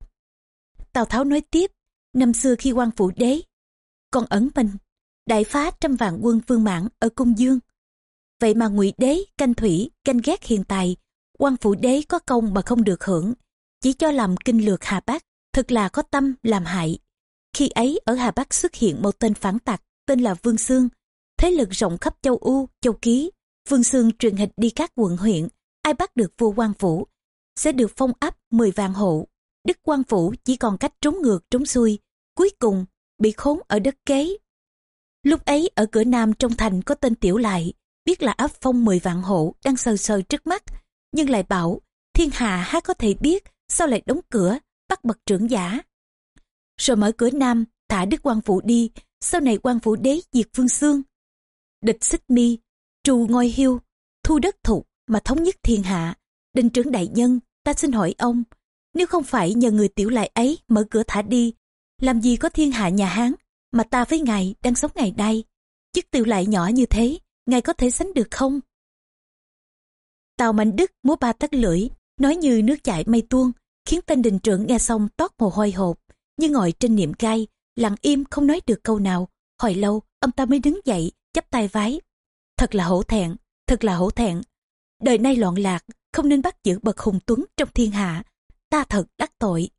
Tào Tháo nói tiếp, năm xưa khi quan phủ đế, còn ẩn mình, đại phá trăm vạn quân phương mãn ở cung dương. Vậy mà ngụy đế, canh thủy, canh ghét hiện tại, quan phủ đế có công mà không được hưởng, chỉ cho làm kinh lược Hà Bắc, thực là có tâm làm hại. Khi ấy ở Hà Bắc xuất hiện một tên phản tặc, tên là Vương Sương, thế lực rộng khắp châu U, châu Ký. Vương Sương truyền hịch đi các quận huyện, ai bắt được vua quan phủ, sẽ được phong áp 10 vạn hộ. Đức quan phủ chỉ còn cách trốn ngược trốn xuôi, cuối cùng bị khốn ở đất kế. Lúc ấy ở cửa nam trong thành có tên Tiểu Lại, biết là áp phong 10 vạn hộ đang sờ sờ trước mắt, nhưng lại bảo thiên hạ há có thể biết sao lại đóng cửa, bắt bậc trưởng giả. Rồi mở cửa nam, thả Đức quan Phủ đi, sau này quan Phủ đế diệt Phương Xương. Địch xích mi, trù ngôi hiu, thu đất thục mà thống nhất thiên hạ. Đình trưởng đại nhân, ta xin hỏi ông, nếu không phải nhờ người tiểu lại ấy mở cửa thả đi, làm gì có thiên hạ nhà Hán, mà ta với ngài đang sống ngày nay. Chức tiểu lại nhỏ như thế, ngài có thể sánh được không? Tào Mạnh Đức múa ba tắt lưỡi, nói như nước chảy mây tuôn, khiến tên đình trưởng nghe xong toát mồ hôi hột, như ngồi trên niệm gai, lặng im không nói được câu nào. Hồi lâu, ông ta mới đứng dậy, chắp tay vái. Thật là hổ thẹn, thật là hổ thẹn. Đời nay loạn lạc, không nên bắt giữ bậc hùng tuấn trong thiên hạ. Ta thật đắc tội.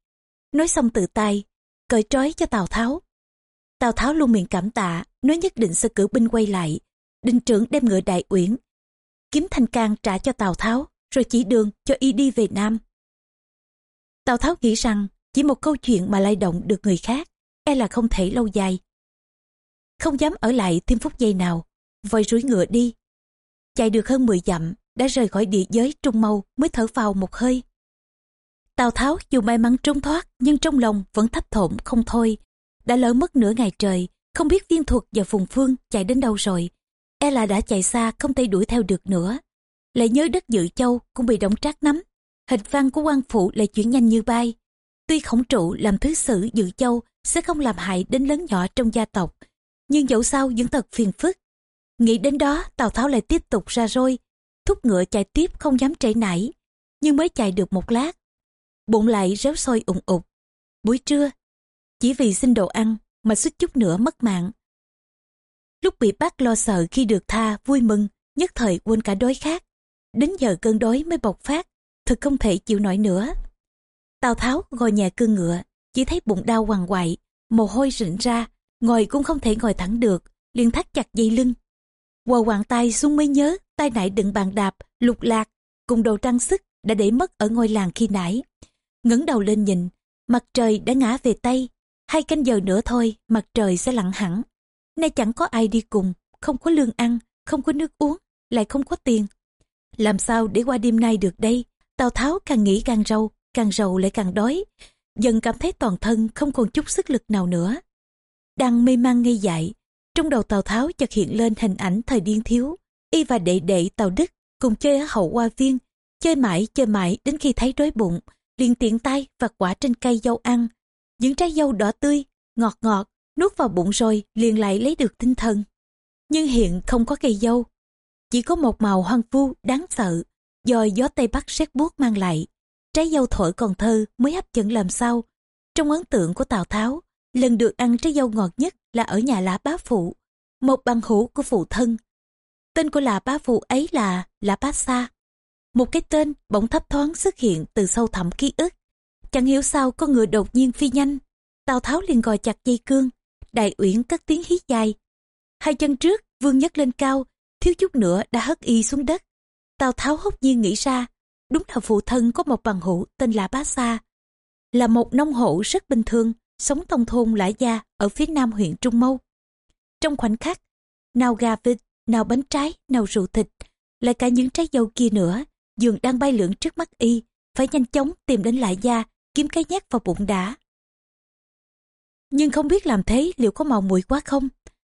Nói xong từ tay, cởi trói cho Tào Tháo. Tào Tháo luôn miệng cảm tạ, nói nhất định sẽ cử binh quay lại. Đình trưởng đem ngựa đại uyển, kiếm thanh can trả cho Tào Tháo, rồi chỉ đường cho y đi về Nam. Tào Tháo nghĩ rằng chỉ một câu chuyện mà lay động được người khác, e là không thể lâu dài. Không dám ở lại thêm phút giây nào, vội rúi ngựa đi. Chạy được hơn 10 dặm, đã rời khỏi địa giới Trung Mâu mới thở vào một hơi. Tào Tháo dù may mắn trốn thoát nhưng trong lòng vẫn thấp thộm không thôi. Đã lỡ mất nửa ngày trời, không biết viên thuật và phùng phương chạy đến đâu rồi. E là đã chạy xa không thể đuổi theo được nữa. Lại nhớ đất dự châu cũng bị động trác nắm. Hình văn của quan phụ lại chuyển nhanh như bay. Tuy khổng trụ làm thứ sử dự châu sẽ không làm hại đến lớn nhỏ trong gia tộc, nhưng dẫu sao vẫn thật phiền phức. Nghĩ đến đó Tào Tháo lại tiếp tục ra roi, thúc ngựa chạy tiếp không dám trễ nải, nhưng mới chạy được một lát. Bụng lại réo sôi ủng ục. Buổi trưa, chỉ vì xin đồ ăn mà suýt chút nữa mất mạng. Lúc bị bắt lo sợ khi được tha vui mừng, nhất thời quên cả đói khát. Đến giờ cơn đói mới bộc phát, thật không thể chịu nổi nữa. Tào Tháo ngồi nhà cương ngựa, chỉ thấy bụng đau hoàng quại, mồ hôi rịn ra, ngồi cũng không thể ngồi thẳng được, liền thắt chặt dây lưng. Quờ hoàng tay xuống mới nhớ, tay nãy đựng bàn đạp, lục lạc, cùng đồ trang sức đã để mất ở ngôi làng khi nãy. ngẩng đầu lên nhìn, mặt trời đã ngã về Tây, hai canh giờ nữa thôi, mặt trời sẽ lặn hẳn nay chẳng có ai đi cùng, không có lương ăn, không có nước uống, lại không có tiền. Làm sao để qua đêm nay được đây? Tào Tháo càng nghĩ càng râu, càng rầu lại càng đói. Dần cảm thấy toàn thân không còn chút sức lực nào nữa. Đang mê man ngây dại, trong đầu Tào Tháo chợt hiện lên hình ảnh thời điên thiếu. Y và đệ đệ Tào Đức cùng chơi ở hậu hoa viên, chơi mãi chơi mãi đến khi thấy đói bụng, liền tiện tay và quả trên cây dâu ăn. Những trái dâu đỏ tươi, ngọt ngọt, nuốt vào bụng rồi liền lại lấy được tinh thần. Nhưng hiện không có cây dâu, chỉ có một màu hoang vu đáng sợ, do gió Tây Bắc rét buốt mang lại. Trái dâu thổi còn thơ mới hấp dẫn làm sao. Trong ấn tượng của Tào Tháo, lần được ăn trái dâu ngọt nhất là ở nhà lã bá phụ, một bằng hữu của phụ thân. Tên của lã bá phụ ấy là lã bá sa. Một cái tên bỗng thấp thoáng xuất hiện từ sâu thẳm ký ức. Chẳng hiểu sao con người đột nhiên phi nhanh. Tào Tháo liền gò chặt dây cương. Đại uyển cất tiếng hí dài. Hai chân trước vương nhấc lên cao, thiếu chút nữa đã hất y xuống đất. Tào Tháo hốt nhiên nghĩ ra, đúng là phụ thân có một bằng hữu tên là Bá Sa. Là một nông hộ rất bình thường, sống trong thôn Lã Gia ở phía nam huyện Trung Mâu. Trong khoảnh khắc, nào gà vịt, nào bánh trái, nào rượu thịt, lại cả những trái dâu kia nữa, dường đang bay lượn trước mắt y, phải nhanh chóng tìm đến Lã Gia, kiếm cái nhát vào bụng đã. Nhưng không biết làm thế liệu có màu mùi quá không?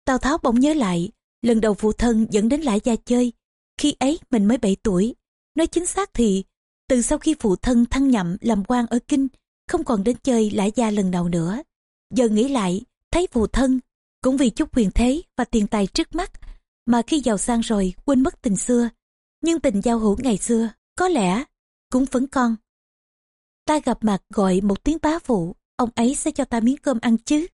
Tào Tháo bỗng nhớ lại, lần đầu phụ thân dẫn đến lại Gia chơi, khi ấy mình mới 7 tuổi. Nói chính xác thì, từ sau khi phụ thân thăng nhậm làm quan ở Kinh, không còn đến chơi Lã Gia lần nào nữa. Giờ nghĩ lại, thấy phụ thân, cũng vì chút quyền thế và tiền tài trước mắt, mà khi giàu sang rồi quên mất tình xưa. Nhưng tình giao hữu ngày xưa, có lẽ, cũng vẫn còn. Ta gặp mặt gọi một tiếng bá phụ, ông ấy sẽ cho ta miếng cơm ăn chứ.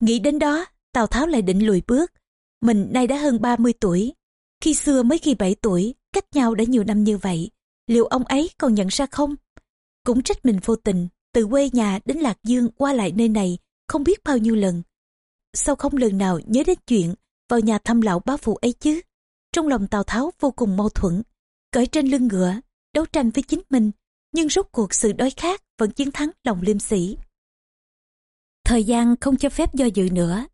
Nghĩ đến đó, Tào Tháo lại định lùi bước. Mình nay đã hơn 30 tuổi. Khi xưa mới khi 7 tuổi, cách nhau đã nhiều năm như vậy. Liệu ông ấy còn nhận ra không? Cũng trách mình vô tình, từ quê nhà đến Lạc Dương qua lại nơi này không biết bao nhiêu lần. Sao không lần nào nhớ đến chuyện vào nhà thăm lão bá phụ ấy chứ? Trong lòng Tào Tháo vô cùng mâu thuẫn. Cởi trên lưng ngựa, đấu tranh với chính mình, nhưng rốt cuộc sự đói khát vẫn chiến thắng lòng liêm sĩ. Thời gian không cho phép do dự nữa.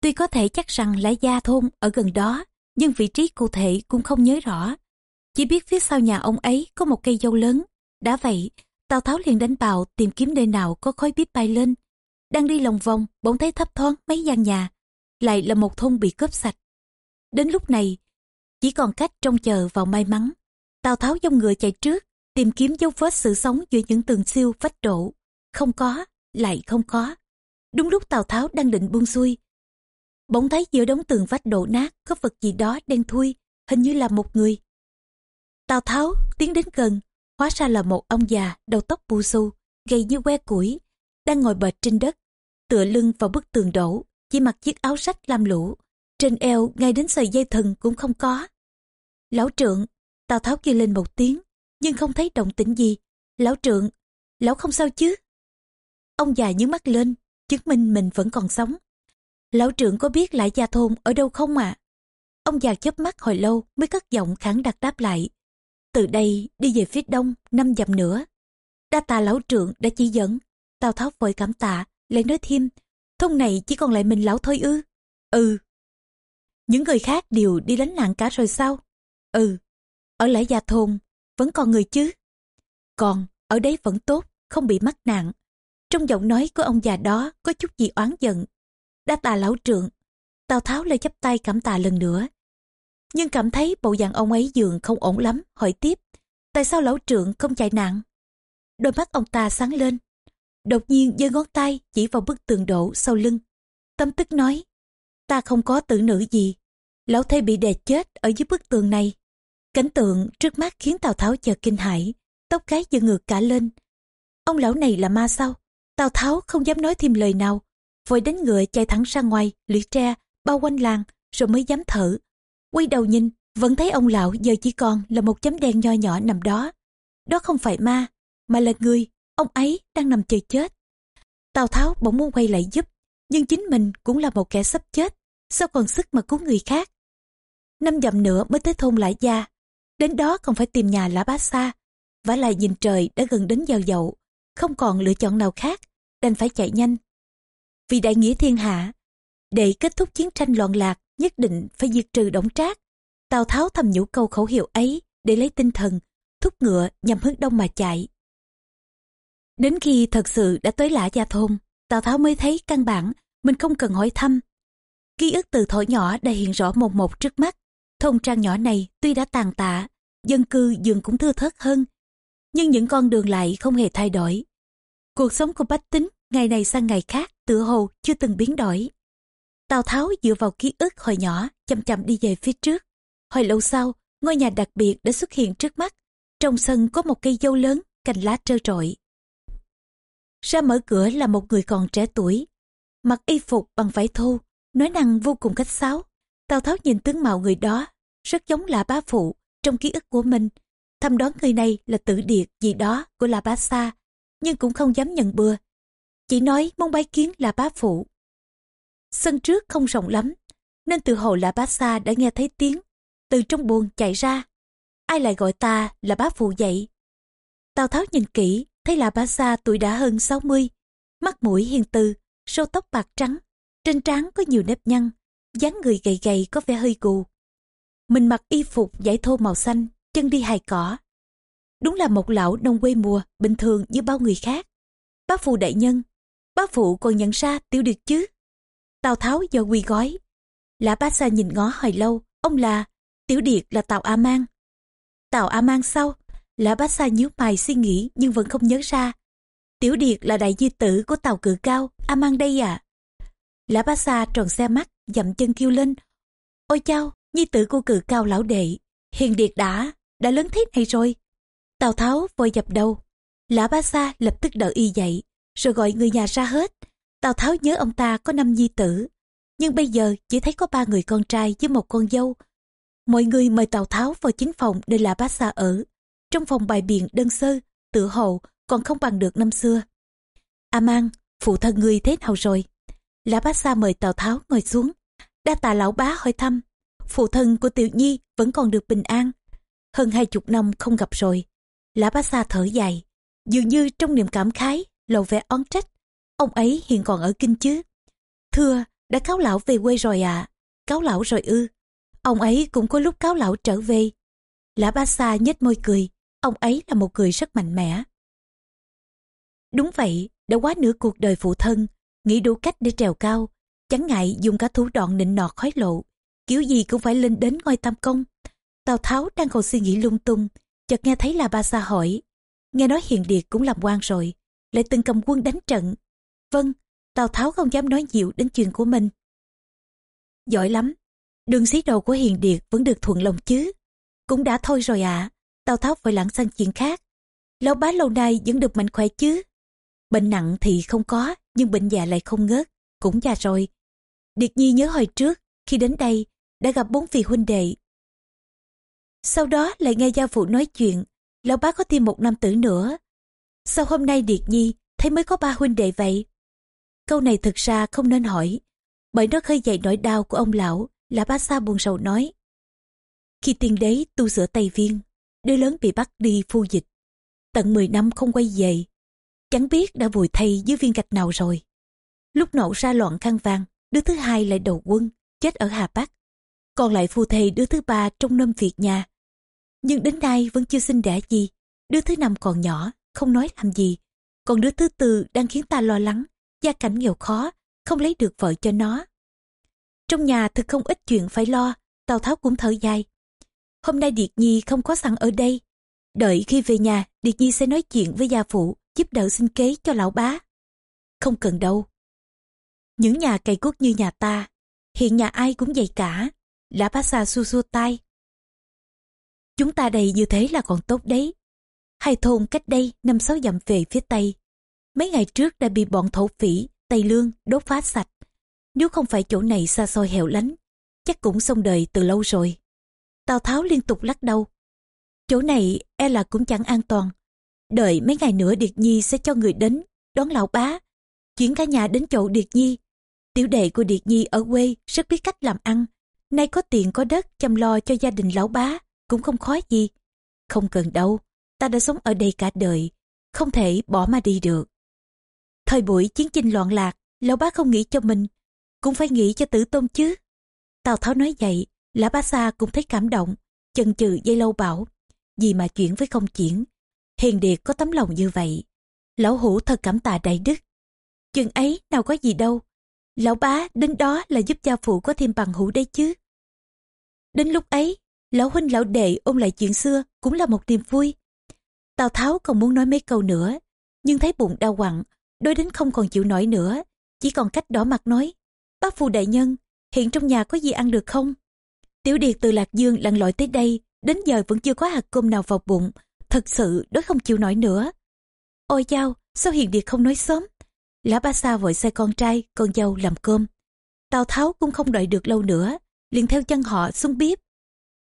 Tuy có thể chắc rằng là Gia Thôn ở gần đó, nhưng vị trí cụ thể cũng không nhớ rõ. Chỉ biết phía sau nhà ông ấy có một cây dâu lớn. Đã vậy, Tào Tháo liền đánh bào tìm kiếm nơi nào có khói bếp bay lên. Đang đi lòng vòng, bỗng thấy thấp thoáng mấy gian nhà. Lại là một thôn bị cướp sạch. Đến lúc này, chỉ còn cách trông chờ vào may mắn. Tào Tháo dông ngựa chạy trước, tìm kiếm dấu vết sự sống giữa những tường siêu vách đổ, Không có, lại không có. Đúng lúc Tào Tháo đang định buông xuôi, bỗng thấy giữa đống tường vách đổ nát có vật gì đó đen thui, hình như là một người. Tào Tháo tiến đến gần, hóa ra là một ông già đầu tóc bù xù, gầy như que củi, đang ngồi bệt trên đất, tựa lưng vào bức tường đổ, chỉ mặc chiếc áo sách lam lũ, trên eo ngay đến sợi dây thần cũng không có. Lão trượng, Tào Tháo kêu lên một tiếng, nhưng không thấy động tĩnh gì. Lão trượng, lão không sao chứ? Ông già nhướng mắt lên, chứng minh mình vẫn còn sống. Lão trưởng có biết lại gia thôn ở đâu không ạ? À? Ông già chớp mắt hồi lâu mới cất giọng khẳng đặt đáp lại. Từ đây đi về phía đông năm dặm nữa. Đa tà lão trưởng đã chỉ dẫn. Tào Tháo vội cảm tạ, lại nói thêm. Thôn này chỉ còn lại mình lão thôi ư? Ừ. Những người khác đều đi lánh nạn cả rồi sao? Ừ. Ở lại gia thôn vẫn còn người chứ? Còn, ở đấy vẫn tốt, không bị mắc nạn. Trong giọng nói của ông già đó có chút gì oán giận. Đa tà lão trượng tào tháo lại chắp tay cảm tạ lần nữa. Nhưng cảm thấy bộ dạng ông ấy dường không ổn lắm, hỏi tiếp, tại sao lão trượng không chạy nạn? Đôi mắt ông ta sáng lên. Đột nhiên giơ ngón tay chỉ vào bức tường đổ sau lưng. Tâm tức nói, ta không có tử nữ gì. Lão thê bị đè chết ở dưới bức tường này. Cảnh tượng trước mắt khiến tào tháo chợt kinh hãi, tóc cái giơ ngược cả lên. Ông lão này là ma sao? Tào tháo không dám nói thêm lời nào, vội đánh ngựa chạy thẳng ra ngoài, lũy tre, bao quanh làng, rồi mới dám thở. Quay đầu nhìn, vẫn thấy ông lão giờ chỉ còn là một chấm đen nho nhỏ nằm đó. Đó không phải ma, mà là người, ông ấy đang nằm chờ chết. Tào tháo bỗng muốn quay lại giúp, nhưng chính mình cũng là một kẻ sắp chết, sao còn sức mà cứu người khác? Năm dặm nữa mới tới thôn lại gia, đến đó còn phải tìm nhà lã bá xa vả lại nhìn trời đã gần đến giao dậu không còn lựa chọn nào khác đành phải chạy nhanh vì đại nghĩa thiên hạ Để kết thúc chiến tranh loạn lạc, nhất định phải diệt trừ đổng trác. Tào Tháo thầm nhủ câu khẩu hiệu ấy để lấy tinh thần, thúc ngựa nhằm hướng đông mà chạy. Đến khi thật sự đã tới lã gia thôn, Tào Tháo mới thấy căn bản mình không cần hỏi thăm. Ký ức từ thổi nhỏ đã hiện rõ một một trước mắt. Thôn trang nhỏ này tuy đã tàn tạ, dân cư dường cũng thưa thớt hơn, nhưng những con đường lại không hề thay đổi. Cuộc sống của bách tính ngày này sang ngày khác tựa hồ chưa từng biến đổi. Tào Tháo dựa vào ký ức hồi nhỏ chậm chậm đi về phía trước. Hồi lâu sau, ngôi nhà đặc biệt đã xuất hiện trước mắt. Trong sân có một cây dâu lớn, cành lá trơ trọi. Ra mở cửa là một người còn trẻ tuổi, mặc y phục bằng vải thô, nói năng vô cùng khách sáo. Tào Tháo nhìn tướng mạo người đó, rất giống là bá phụ trong ký ức của mình thăm đoán người này là tử điệt gì đó của La bá Sa nhưng cũng không dám nhận bừa. Chỉ nói mong bái kiến là bá phụ. Sân trước không rộng lắm, nên từ hồ La bá Sa đã nghe thấy tiếng, từ trong buồn chạy ra. Ai lại gọi ta là bá phụ vậy? Tào Tháo nhìn kỹ, thấy là bá Sa tuổi đã hơn 60, mắt mũi hiền từ, râu tóc bạc trắng, trên trán có nhiều nếp nhăn, dáng người gầy gầy có vẻ hơi gù. Mình mặc y phục giải thô màu xanh, chân đi hài cỏ. Đúng là một lão nông quê mùa, bình thường như bao người khác. Bác phụ đại nhân, bác phụ còn nhận ra tiểu được chứ. Tào Tháo do quy gói. Lã bá xa nhìn ngó hồi lâu, ông là, tiểu điệt là Tào A Mang. Tào A Mang sau Lã bá xa nhíu mày suy nghĩ nhưng vẫn không nhớ ra. Tiểu điệt là đại di tử của Tào Cự Cao, A Mang đây à? Lã bá xa tròn xe mắt, dậm chân kêu lên. Ôi chao, nhi tử của Cự Cao lão đệ, hiền điệt đã, đã lớn thế này rồi. Tào Tháo vội dập đầu. Lã bá Sa lập tức đỡ y dậy, rồi gọi người nhà ra hết. Tào Tháo nhớ ông ta có năm nhi tử, nhưng bây giờ chỉ thấy có ba người con trai với một con dâu. Mọi người mời Tào Tháo vào chính phòng nơi Lã Bá Sa ở. Trong phòng bài biện đơn sơ, tự hồ còn không bằng được năm xưa. A Mang, phụ thân ngươi thế nào rồi? Lã Bá Sa mời Tào Tháo ngồi xuống. Đa tà lão bá hỏi thăm. Phụ thân của Tiểu Nhi vẫn còn được bình an. Hơn hai chục năm không gặp rồi. Lã Bá Xa thở dài. Dường như trong niềm cảm khái, lộ vẻ oán trách. Ông ấy hiện còn ở kinh chứ. Thưa, đã cáo lão về quê rồi ạ. À. Cáo lão rồi ư. Ông ấy cũng có lúc cáo lão trở về. Lã Bá Xa nhếch môi cười. Ông ấy là một người rất mạnh mẽ. Đúng vậy, đã quá nửa cuộc đời phụ thân, nghĩ đủ cách để trèo cao, chẳng ngại dùng cả thủ đoạn nịnh nọt khói lộ, kiểu gì cũng phải lên đến ngôi tam công. Tào Tháo đang còn suy nghĩ lung tung, chợt nghe thấy là ba xa hỏi, nghe nói hiền điệt cũng làm quan rồi, lại từng cầm quân đánh trận. Vâng, Tào Tháo không dám nói nhiều đến chuyện của mình. Giỏi lắm, đường xí đầu của hiền điệt vẫn được thuận lòng chứ. Cũng đã thôi rồi ạ, à. Tào Tháo vội lãng sang chuyện khác. Lão bá lâu nay vẫn được mạnh khỏe chứ. Bệnh nặng thì không có, nhưng bệnh già lại không ngớt, cũng già rồi. Điệt Nhi nhớ hồi trước, khi đến đây, đã gặp bốn vị huynh đệ. Sau đó lại nghe gia phụ nói chuyện, lão bá có thêm một nam tử nữa. Sao hôm nay Điệt Nhi thấy mới có ba huynh đệ vậy? Câu này thực ra không nên hỏi, bởi nó khơi dậy nỗi đau của ông lão, là bá sa buồn sầu nói. Khi tiên đế tu sửa Tây Viên, đứa lớn bị bắt đi phu dịch. Tận 10 năm không quay về, chẳng biết đã vùi thay dưới viên gạch nào rồi. Lúc nổ ra loạn khăn vàng, đứa thứ hai lại đầu quân, chết ở Hà Bắc. Còn lại phu thầy đứa thứ ba trong năm việc nhà. Nhưng đến nay vẫn chưa sinh đẻ gì. Đứa thứ năm còn nhỏ, không nói làm gì. Còn đứa thứ tư đang khiến ta lo lắng, gia cảnh nghèo khó, không lấy được vợ cho nó. Trong nhà thực không ít chuyện phải lo, Tào Tháo cũng thở dài. Hôm nay Điệt Nhi không có sẵn ở đây. Đợi khi về nhà, Điệt Nhi sẽ nói chuyện với gia phụ, giúp đỡ sinh kế cho lão bá. Không cần đâu. Những nhà cày cuốc như nhà ta, hiện nhà ai cũng vậy cả. Lã bá xa xua xua tay. Chúng ta đây như thế là còn tốt đấy. Hai thôn cách đây năm sáu dặm về phía tây. Mấy ngày trước đã bị bọn thổ phỉ, Tây Lương đốt phá sạch. Nếu không phải chỗ này xa xôi hẻo lánh, chắc cũng xong đời từ lâu rồi. Tào Tháo liên tục lắc đầu. Chỗ này e là cũng chẳng an toàn. Đợi mấy ngày nữa Điệt Nhi sẽ cho người đến, đón lão bá. Chuyển cả nhà đến chỗ Điệt Nhi. Tiểu đệ của Điệt Nhi ở quê rất biết cách làm ăn. Nay có tiền có đất chăm lo cho gia đình lão bá, cũng không khó gì. Không cần đâu, ta đã sống ở đây cả đời, không thể bỏ mà đi được. Thời buổi chiến tranh loạn lạc, lão bá không nghĩ cho mình. cũng phải nghĩ cho tử tôn chứ. Tào Tháo nói vậy, Lã Bá xa cũng thấy cảm động, chần chừ dây lâu bảo, gì mà chuyển với không chuyển. Hiền Điệt có tấm lòng như vậy. Lão Hủ thật cảm tạ đại đức. Chừng ấy nào có gì đâu. Lão bá đến đó là giúp cha phụ có thêm bằng hữu đấy chứ. Đến lúc ấy, lão huynh lão đệ ôm lại chuyện xưa cũng là một niềm vui. Tào Tháo còn muốn nói mấy câu nữa, nhưng thấy bụng đau quặn, đôi đến không còn chịu nổi nữa, chỉ còn cách đỏ mặt nói. Bác phù đại nhân, hiện trong nhà có gì ăn được không? Tiểu Điệt từ Lạc Dương lặn lội tới đây, đến giờ vẫn chưa có hạt cơm nào vào bụng, thật sự đói không chịu nổi nữa. Ôi chao, sao Hiền Điệt không nói sớm? Lã Ba Sa vội sai con trai, con dâu làm cơm. Tào Tháo cũng không đợi được lâu nữa, liền theo chân họ xuống bếp.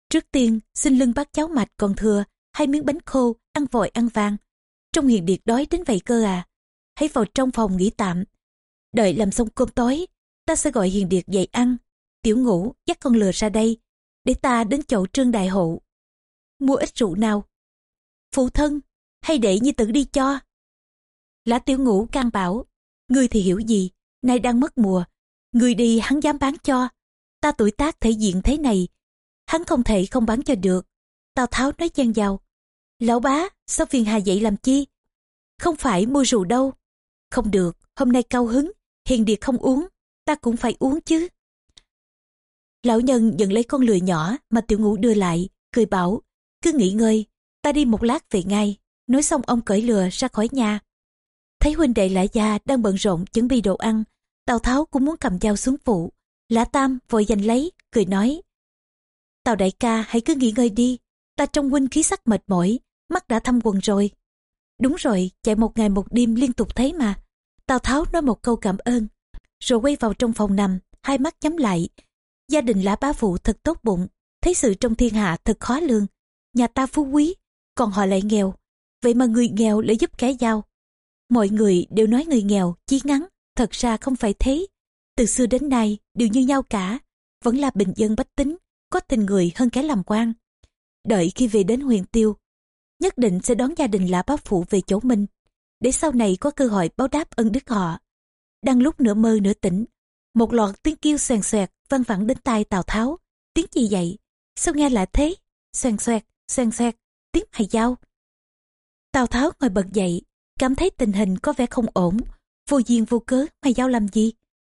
Trước tiên, xin lưng bác cháo mạch còn thừa, hai miếng bánh khô, ăn vội ăn vàng. Trong Hiền Điệt đói đến vậy cơ à? Hãy vào trong phòng nghỉ tạm. Đợi làm xong cơm tối, ta sẽ gọi Hiền Điệt dậy ăn. Tiểu ngủ dắt con lừa ra đây, để ta đến chỗ trương đại hộ. Mua ít rượu nào. Phụ thân, hay để như tử đi cho. Lã tiểu ngũ can bảo, ngươi thì hiểu gì, nay đang mất mùa, người đi hắn dám bán cho. Ta tuổi tác thể diện thế này, hắn không thể không bán cho được. Tào Tháo nói chen vào. Lão bá, sao phiền hà dậy làm chi? Không phải mua rượu đâu. Không được, hôm nay cao hứng, hiền điệt không uống, ta cũng phải uống chứ. Lão nhân nhận lấy con lừa nhỏ mà tiểu ngũ đưa lại, cười bảo, cứ nghỉ ngơi, ta đi một lát về ngay. Nói xong ông cởi lừa ra khỏi nhà. Thấy huynh đệ lã gia đang bận rộn chuẩn bị đồ ăn, Tào Tháo cũng muốn cầm dao xuống phụ. Lã Tam vội giành lấy, cười nói. Tào đại ca hãy cứ nghỉ ngơi đi, ta trong huynh khí sắc mệt mỏi, mắt đã thâm quần rồi. Đúng rồi, chạy một ngày một đêm liên tục thấy mà. Tào Tháo nói một câu cảm ơn, rồi quay vào trong phòng nằm, hai mắt nhắm lại. Gia đình lã bá phụ thật tốt bụng, thấy sự trong thiên hạ thật khó lường. Nhà ta phú quý, còn họ lại nghèo. Vậy mà người nghèo lại giúp kẻ giàu. Mọi người đều nói người nghèo, chí ngắn, thật ra không phải thế. Từ xưa đến nay đều như nhau cả, vẫn là bình dân bách tính, có tình người hơn kẻ làm quan. Đợi khi về đến huyền tiêu, nhất định sẽ đón gia đình lã bá phụ về chỗ mình, để sau này có cơ hội báo đáp ân đức họ. Đang lúc nửa mơ nửa tỉnh, một loạt tiếng kêu xoèn xoẹt văng vẳng đến tai Tào Tháo. Tiếng gì vậy? Sao nghe lại thế? Xoèn xoẹt, xoèn xoẹt, tiếng mài dao. Tào Tháo ngồi bật dậy, cảm thấy tình hình có vẻ không ổn. Vô duyên vô cớ mày dao làm gì?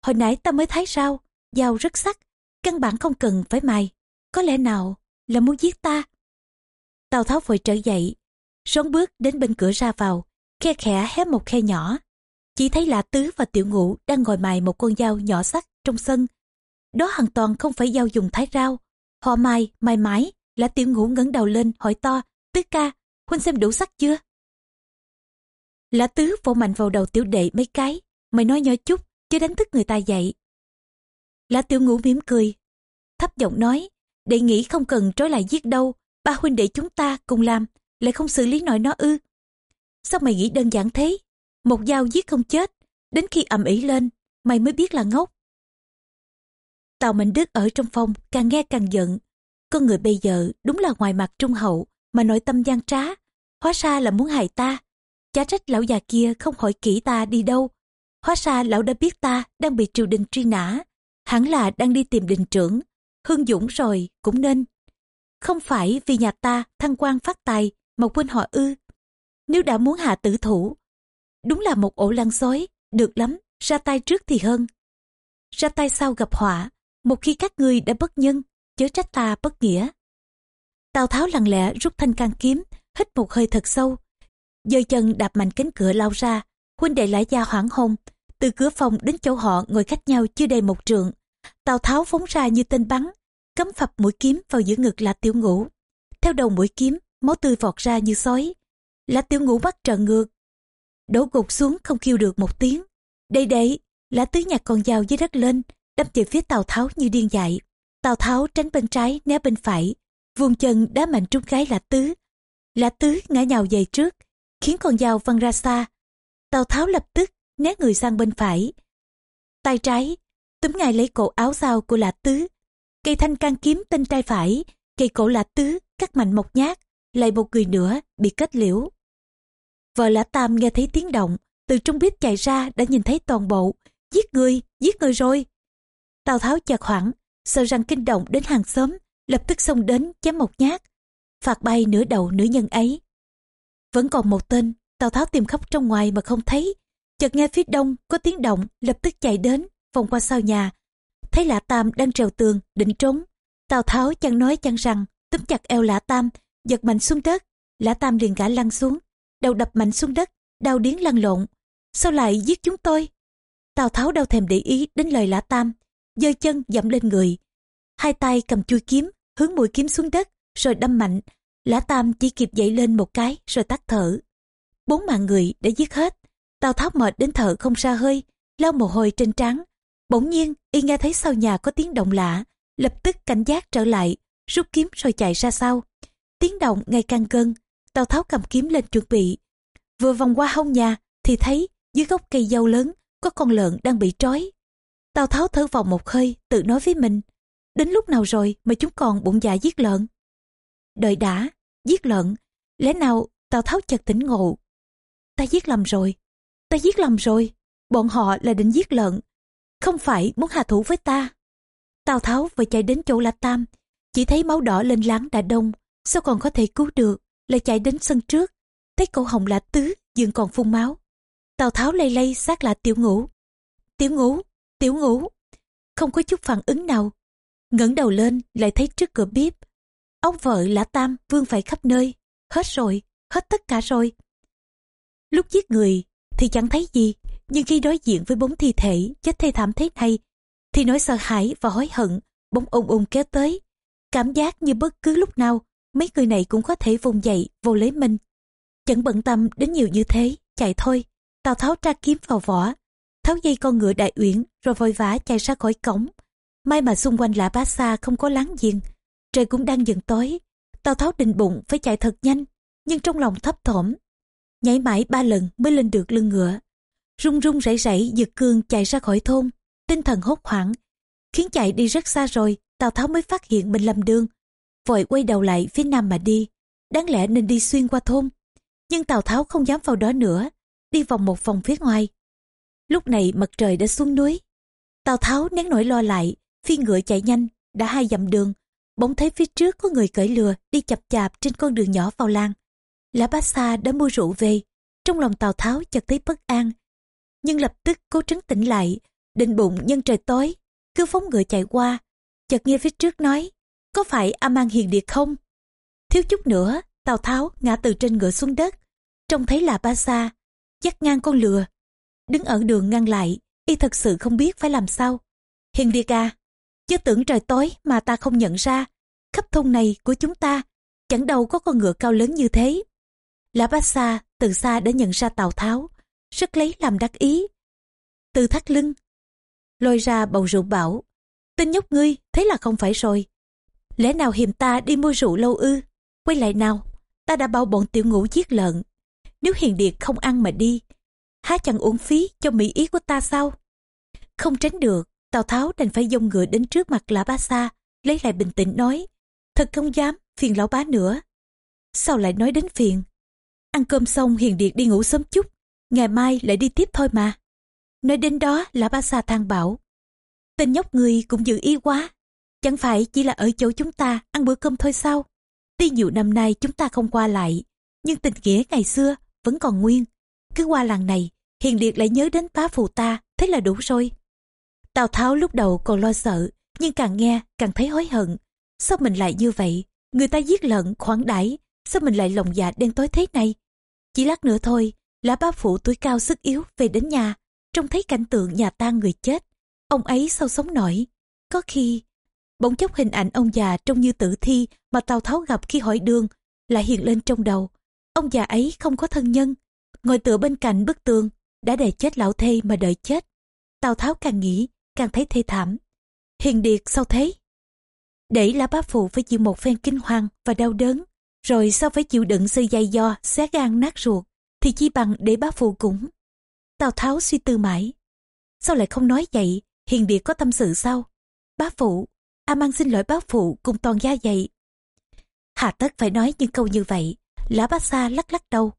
Hồi nãy ta mới thấy sao? Dao rất sắc, căn bản không cần phải mài. Có lẽ nào là muốn giết ta? Tào Tháo vội trở dậy, rón bước đến bên cửa ra vào, khe khẽ hé một khe nhỏ. Chỉ thấy Lạ Tứ và Tiểu Ngũ đang ngồi mài một con dao nhỏ sắc trong sân. Đó hoàn toàn không phải dao dùng thái rau. Họ mài, mài mái, Lã Tiểu Ngũ ngẩng đầu lên hỏi to, Tứ ca, huynh xem đủ sắc chưa? Lã Tứ vỗ mạnh vào đầu tiểu đệ mấy cái, mày nói nhỏ chút, chứ đánh thức người ta dậy. Lã Tiểu Ngũ mỉm cười, thấp giọng nói, đệ nghĩ không cần trói lại giết đâu, ba huynh đệ chúng ta cùng làm, lại không xử lý nổi nó ư. Sao mày nghĩ đơn giản thế? Một dao giết không chết, đến khi ầm ĩ lên, mày mới biết là ngốc. Tào Mạnh Đức ở trong phòng càng nghe càng giận. Con người bây giờ đúng là ngoài mặt trung hậu mà nội tâm gian trá. Hóa ra là muốn hại ta. Chả trách lão già kia không hỏi kỹ ta đi đâu. Hóa ra lão đã biết ta đang bị triều đình truy nã. Hẳn là đang đi tìm đình trưởng. Hương Dũng rồi cũng nên. Không phải vì nhà ta thăng quan phát tài mà quên họ ư. Nếu đã muốn hạ tử thủ, đúng là một ổ lăng xói, được lắm, ra tay trước thì hơn. Ra tay sau gặp họa, một khi các ngươi đã bất nhân, chớ trách ta bất nghĩa. Tào Tháo lặng lẽ rút thanh can kiếm, hít một hơi thật sâu. giơ chân đạp mạnh cánh cửa lao ra, huynh đệ lãi gia hoảng hồn từ cửa phòng đến chỗ họ ngồi cách nhau chưa đầy một trượng. Tào Tháo phóng ra như tên bắn, cấm phập mũi kiếm vào giữa ngực là tiểu ngũ. Theo đầu mũi kiếm, máu tươi vọt ra như sói. Là tiểu ngũ bắt trợn ngược. Đổ gục xuống không kêu được một tiếng. Đây đấy, lá tứ nhặt con dao dưới đất lên, đâm về phía Tào Tháo như điên dại. Tào Tháo tránh bên trái né bên phải, vùng chân đá mạnh trúng gái Lã Tứ. Lã Tứ ngã nhào về trước, khiến con dao văng ra xa. Tào Tháo lập tức né người sang bên phải. Tay trái, túm ngài lấy cổ áo sau của lạ Tứ. Cây thanh can kiếm tên trai phải, cây cổ lạ Tứ cắt mạnh một nhát, lại một người nữa bị kết liễu. Vợ Lã Tam nghe thấy tiếng động, từ trong bếp chạy ra đã nhìn thấy toàn bộ. Giết người, giết người rồi. Tào Tháo chợt hoảng, sợ rằng kinh động đến hàng xóm, lập tức xông đến chém một nhát, phạt bay nửa đầu nữ nhân ấy. Vẫn còn một tên, Tào Tháo tìm khắp trong ngoài mà không thấy, chợt nghe phía đông có tiếng động, lập tức chạy đến, vòng qua sau nhà, thấy Lã Tam đang trèo tường, định trốn. Tào Tháo chẳng nói chẳng rằng, túm chặt eo Lã Tam, giật mạnh xuống đất, Lã Tam liền gã lăn xuống, đầu đập mạnh xuống đất, đau điến lăn lộn. Sao lại giết chúng tôi? Tào Tháo đâu thèm để ý đến lời Lã Tam, giơ chân dậm lên người. Hai tay cầm chui kiếm, hướng mũi kiếm xuống đất, rồi đâm mạnh. Lã Tam chỉ kịp dậy lên một cái, rồi tắt thở. Bốn mạng người đã giết hết. Tào Tháo mệt đến thở không ra hơi, lau mồ hôi trên trán. Bỗng nhiên, y nghe thấy sau nhà có tiếng động lạ, lập tức cảnh giác trở lại, rút kiếm rồi chạy ra sau. Tiếng động ngày càng gần, Tào Tháo cầm kiếm lên chuẩn bị. Vừa vòng qua hông nhà, thì thấy dưới gốc cây dâu lớn có con lợn đang bị trói. Tào Tháo thở vào một hơi, tự nói với mình. Đến lúc nào rồi mà chúng còn bụng dạ giết lợn? Đợi đã, giết lợn. Lẽ nào Tào Tháo chợt tỉnh ngộ? Ta giết lầm rồi, ta giết lầm rồi. Bọn họ là định giết lợn, không phải muốn hạ thủ với ta. Tào Tháo vừa chạy đến chỗ La Tam, chỉ thấy máu đỏ lên láng đã đông, sao còn có thể cứu được, lại chạy đến sân trước, thấy cổ hồng lạ tứ, dường còn phun máu. Tào Tháo lay lay sát là tiểu ngũ. Tiểu ngũ, tiểu ngũ, không có chút phản ứng nào. ngẩng đầu lên lại thấy trước cửa bếp. Ông vợ lã tam vương phải khắp nơi, hết rồi, hết tất cả rồi. Lúc giết người thì chẳng thấy gì, nhưng khi đối diện với bốn thi thể chết thê thảm thế này, thì nỗi sợ hãi và hối hận bỗng ùng ùng kéo tới. Cảm giác như bất cứ lúc nào mấy người này cũng có thể vùng dậy vô lấy mình. Chẳng bận tâm đến nhiều như thế, chạy thôi. Tào Tháo tra kiếm vào vỏ, tháo dây con ngựa đại uyển rồi vội vã chạy ra khỏi cổng. May mà xung quanh lạ bá xa không có láng giềng, trời cũng đang dần tối. Tào Tháo định bụng phải chạy thật nhanh, nhưng trong lòng thấp thỏm. Nhảy mãi ba lần mới lên được lưng ngựa. Rung rung rẩy rẩy giật cương chạy ra khỏi thôn, tinh thần hốt hoảng. Khiến chạy đi rất xa rồi, Tào Tháo mới phát hiện mình lầm đường. Vội quay đầu lại phía nam mà đi, đáng lẽ nên đi xuyên qua thôn. Nhưng Tào Tháo không dám vào đó nữa, đi vòng một vòng phía ngoài. Lúc này mặt trời đã xuống núi. Tào Tháo nén nỗi lo lại, phi ngựa chạy nhanh, đã hai dặm đường. Bỗng thấy phía trước có người cởi lừa đi chập chạp trên con đường nhỏ vào làng. Lã Bá Sa đã mua rượu về. Trong lòng Tào Tháo chợt thấy bất an. Nhưng lập tức cố trấn tĩnh lại, định bụng nhân trời tối, cứ phóng ngựa chạy qua. Chợt nghe phía trước nói, có phải A Mang Hiền Điệt không? Thiếu chút nữa, Tào Tháo ngã từ trên ngựa xuống đất. Trông thấy là Ba Sa, dắt ngang con lừa. Đứng ở đường ngăn lại, y thật sự không biết phải làm sao. Hiền Điệt à, chứ tưởng trời tối mà ta không nhận ra. Khắp thôn này của chúng ta, chẳng đâu có con ngựa cao lớn như thế. Lã Bá Sa từ xa đã nhận ra Tào Tháo, rất lấy làm đắc ý. Từ thắt lưng, lôi ra bầu rượu bảo, tin nhóc ngươi, thế là không phải rồi. Lẽ nào hiềm ta đi mua rượu lâu ư? Quay lại nào, ta đã bao bọn tiểu ngũ giết lợn. Nếu hiền điệt không ăn mà đi, há chẳng uổng phí cho mỹ ý của ta sao? Không tránh được, Tào Tháo đành phải dông ngựa đến trước mặt Lã Bá Sa, lấy lại bình tĩnh nói, thật không dám, phiền lão bá nữa. Sao lại nói đến phiền? Ăn cơm xong hiền điệt đi ngủ sớm chút, ngày mai lại đi tiếp thôi mà. Nói đến đó là ba xa than bảo, tên nhóc người cũng dự ý quá, chẳng phải chỉ là ở chỗ chúng ta ăn bữa cơm thôi sao? Tuy nhiều năm nay chúng ta không qua lại, nhưng tình nghĩa ngày xưa vẫn còn nguyên. Cứ qua làng này, hiền liệt lại nhớ đến bá phụ ta, thế là đủ rồi. Tào Tháo lúc đầu còn lo sợ, nhưng càng nghe càng thấy hối hận. Sao mình lại như vậy? Người ta giết lợn, khoản đãi sao mình lại lòng dạ đen tối thế này? Chỉ lát nữa thôi, Lã bá phụ tuổi cao sức yếu về đến nhà, trông thấy cảnh tượng nhà tan người chết. Ông ấy sao sống nổi? Có khi, bỗng chốc hình ảnh ông già trông như tử thi mà Tào Tháo gặp khi hỏi đường lại hiện lên trong đầu. Ông già ấy không có thân nhân, ngồi tựa bên cạnh bức tường, đã để chết lão thê mà đợi chết. Tào Tháo càng nghĩ, càng thấy thê thảm. Hiền Điệt sao thế? Để là bá phụ phải chịu một phen kinh hoàng và đau đớn, rồi sao phải chịu đựng sự dày do, xé gan nát ruột, thì chi bằng để bá phụ cũng. Tào Tháo suy tư mãi. Sao lại không nói vậy, Hiền Điệt có tâm sự sao? Bá phụ, A Mang xin lỗi bá phụ cùng toàn gia dạy. Hà tất phải nói những câu như vậy, Lã bá xa lắc lắc đầu.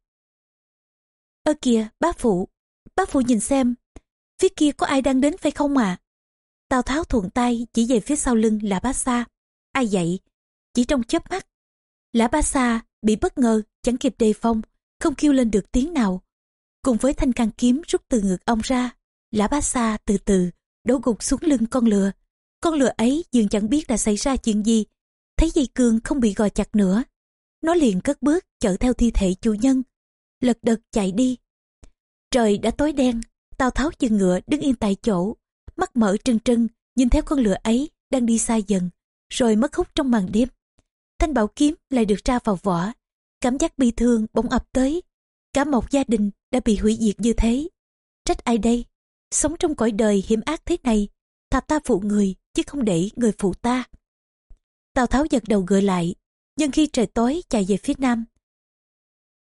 Ơ kìa, bá phụ, bá phụ nhìn xem, phía kia có ai đang đến phải không ạ? À? Tào Tháo thuận tay chỉ về phía sau lưng Lã Bá Sa. Ai vậy? Chỉ trong chớp mắt. Lã Bá Sa bị bất ngờ, chẳng kịp đề phong, không kêu lên được tiếng nào. Cùng với thanh can kiếm rút từ ngực ông ra, Lã Bá xa từ từ đổ gục xuống lưng con lừa. Con lừa ấy dường chẳng biết đã xảy ra chuyện gì. Thấy dây cương không bị gò chặt nữa. Nó liền cất bước chở theo thi thể chủ nhân. Lật đật chạy đi. Trời đã tối đen. Tào Tháo dừng ngựa đứng yên tại chỗ. Mắt mở trừng trừng nhìn theo con lừa ấy đang đi xa dần. Rồi mất hút trong màn đêm. Thanh bảo kiếm lại được ra vào vỏ. Cảm giác bi thương bỗng ập tới. Cả một gia đình đã bị hủy diệt như thế. Trách ai đây? Sống trong cõi đời hiểm ác thế này, thà ta phụ người, chứ không để người phụ ta. Tào Tháo giật đầu gợi lại, nhưng khi trời tối chạy về phía nam.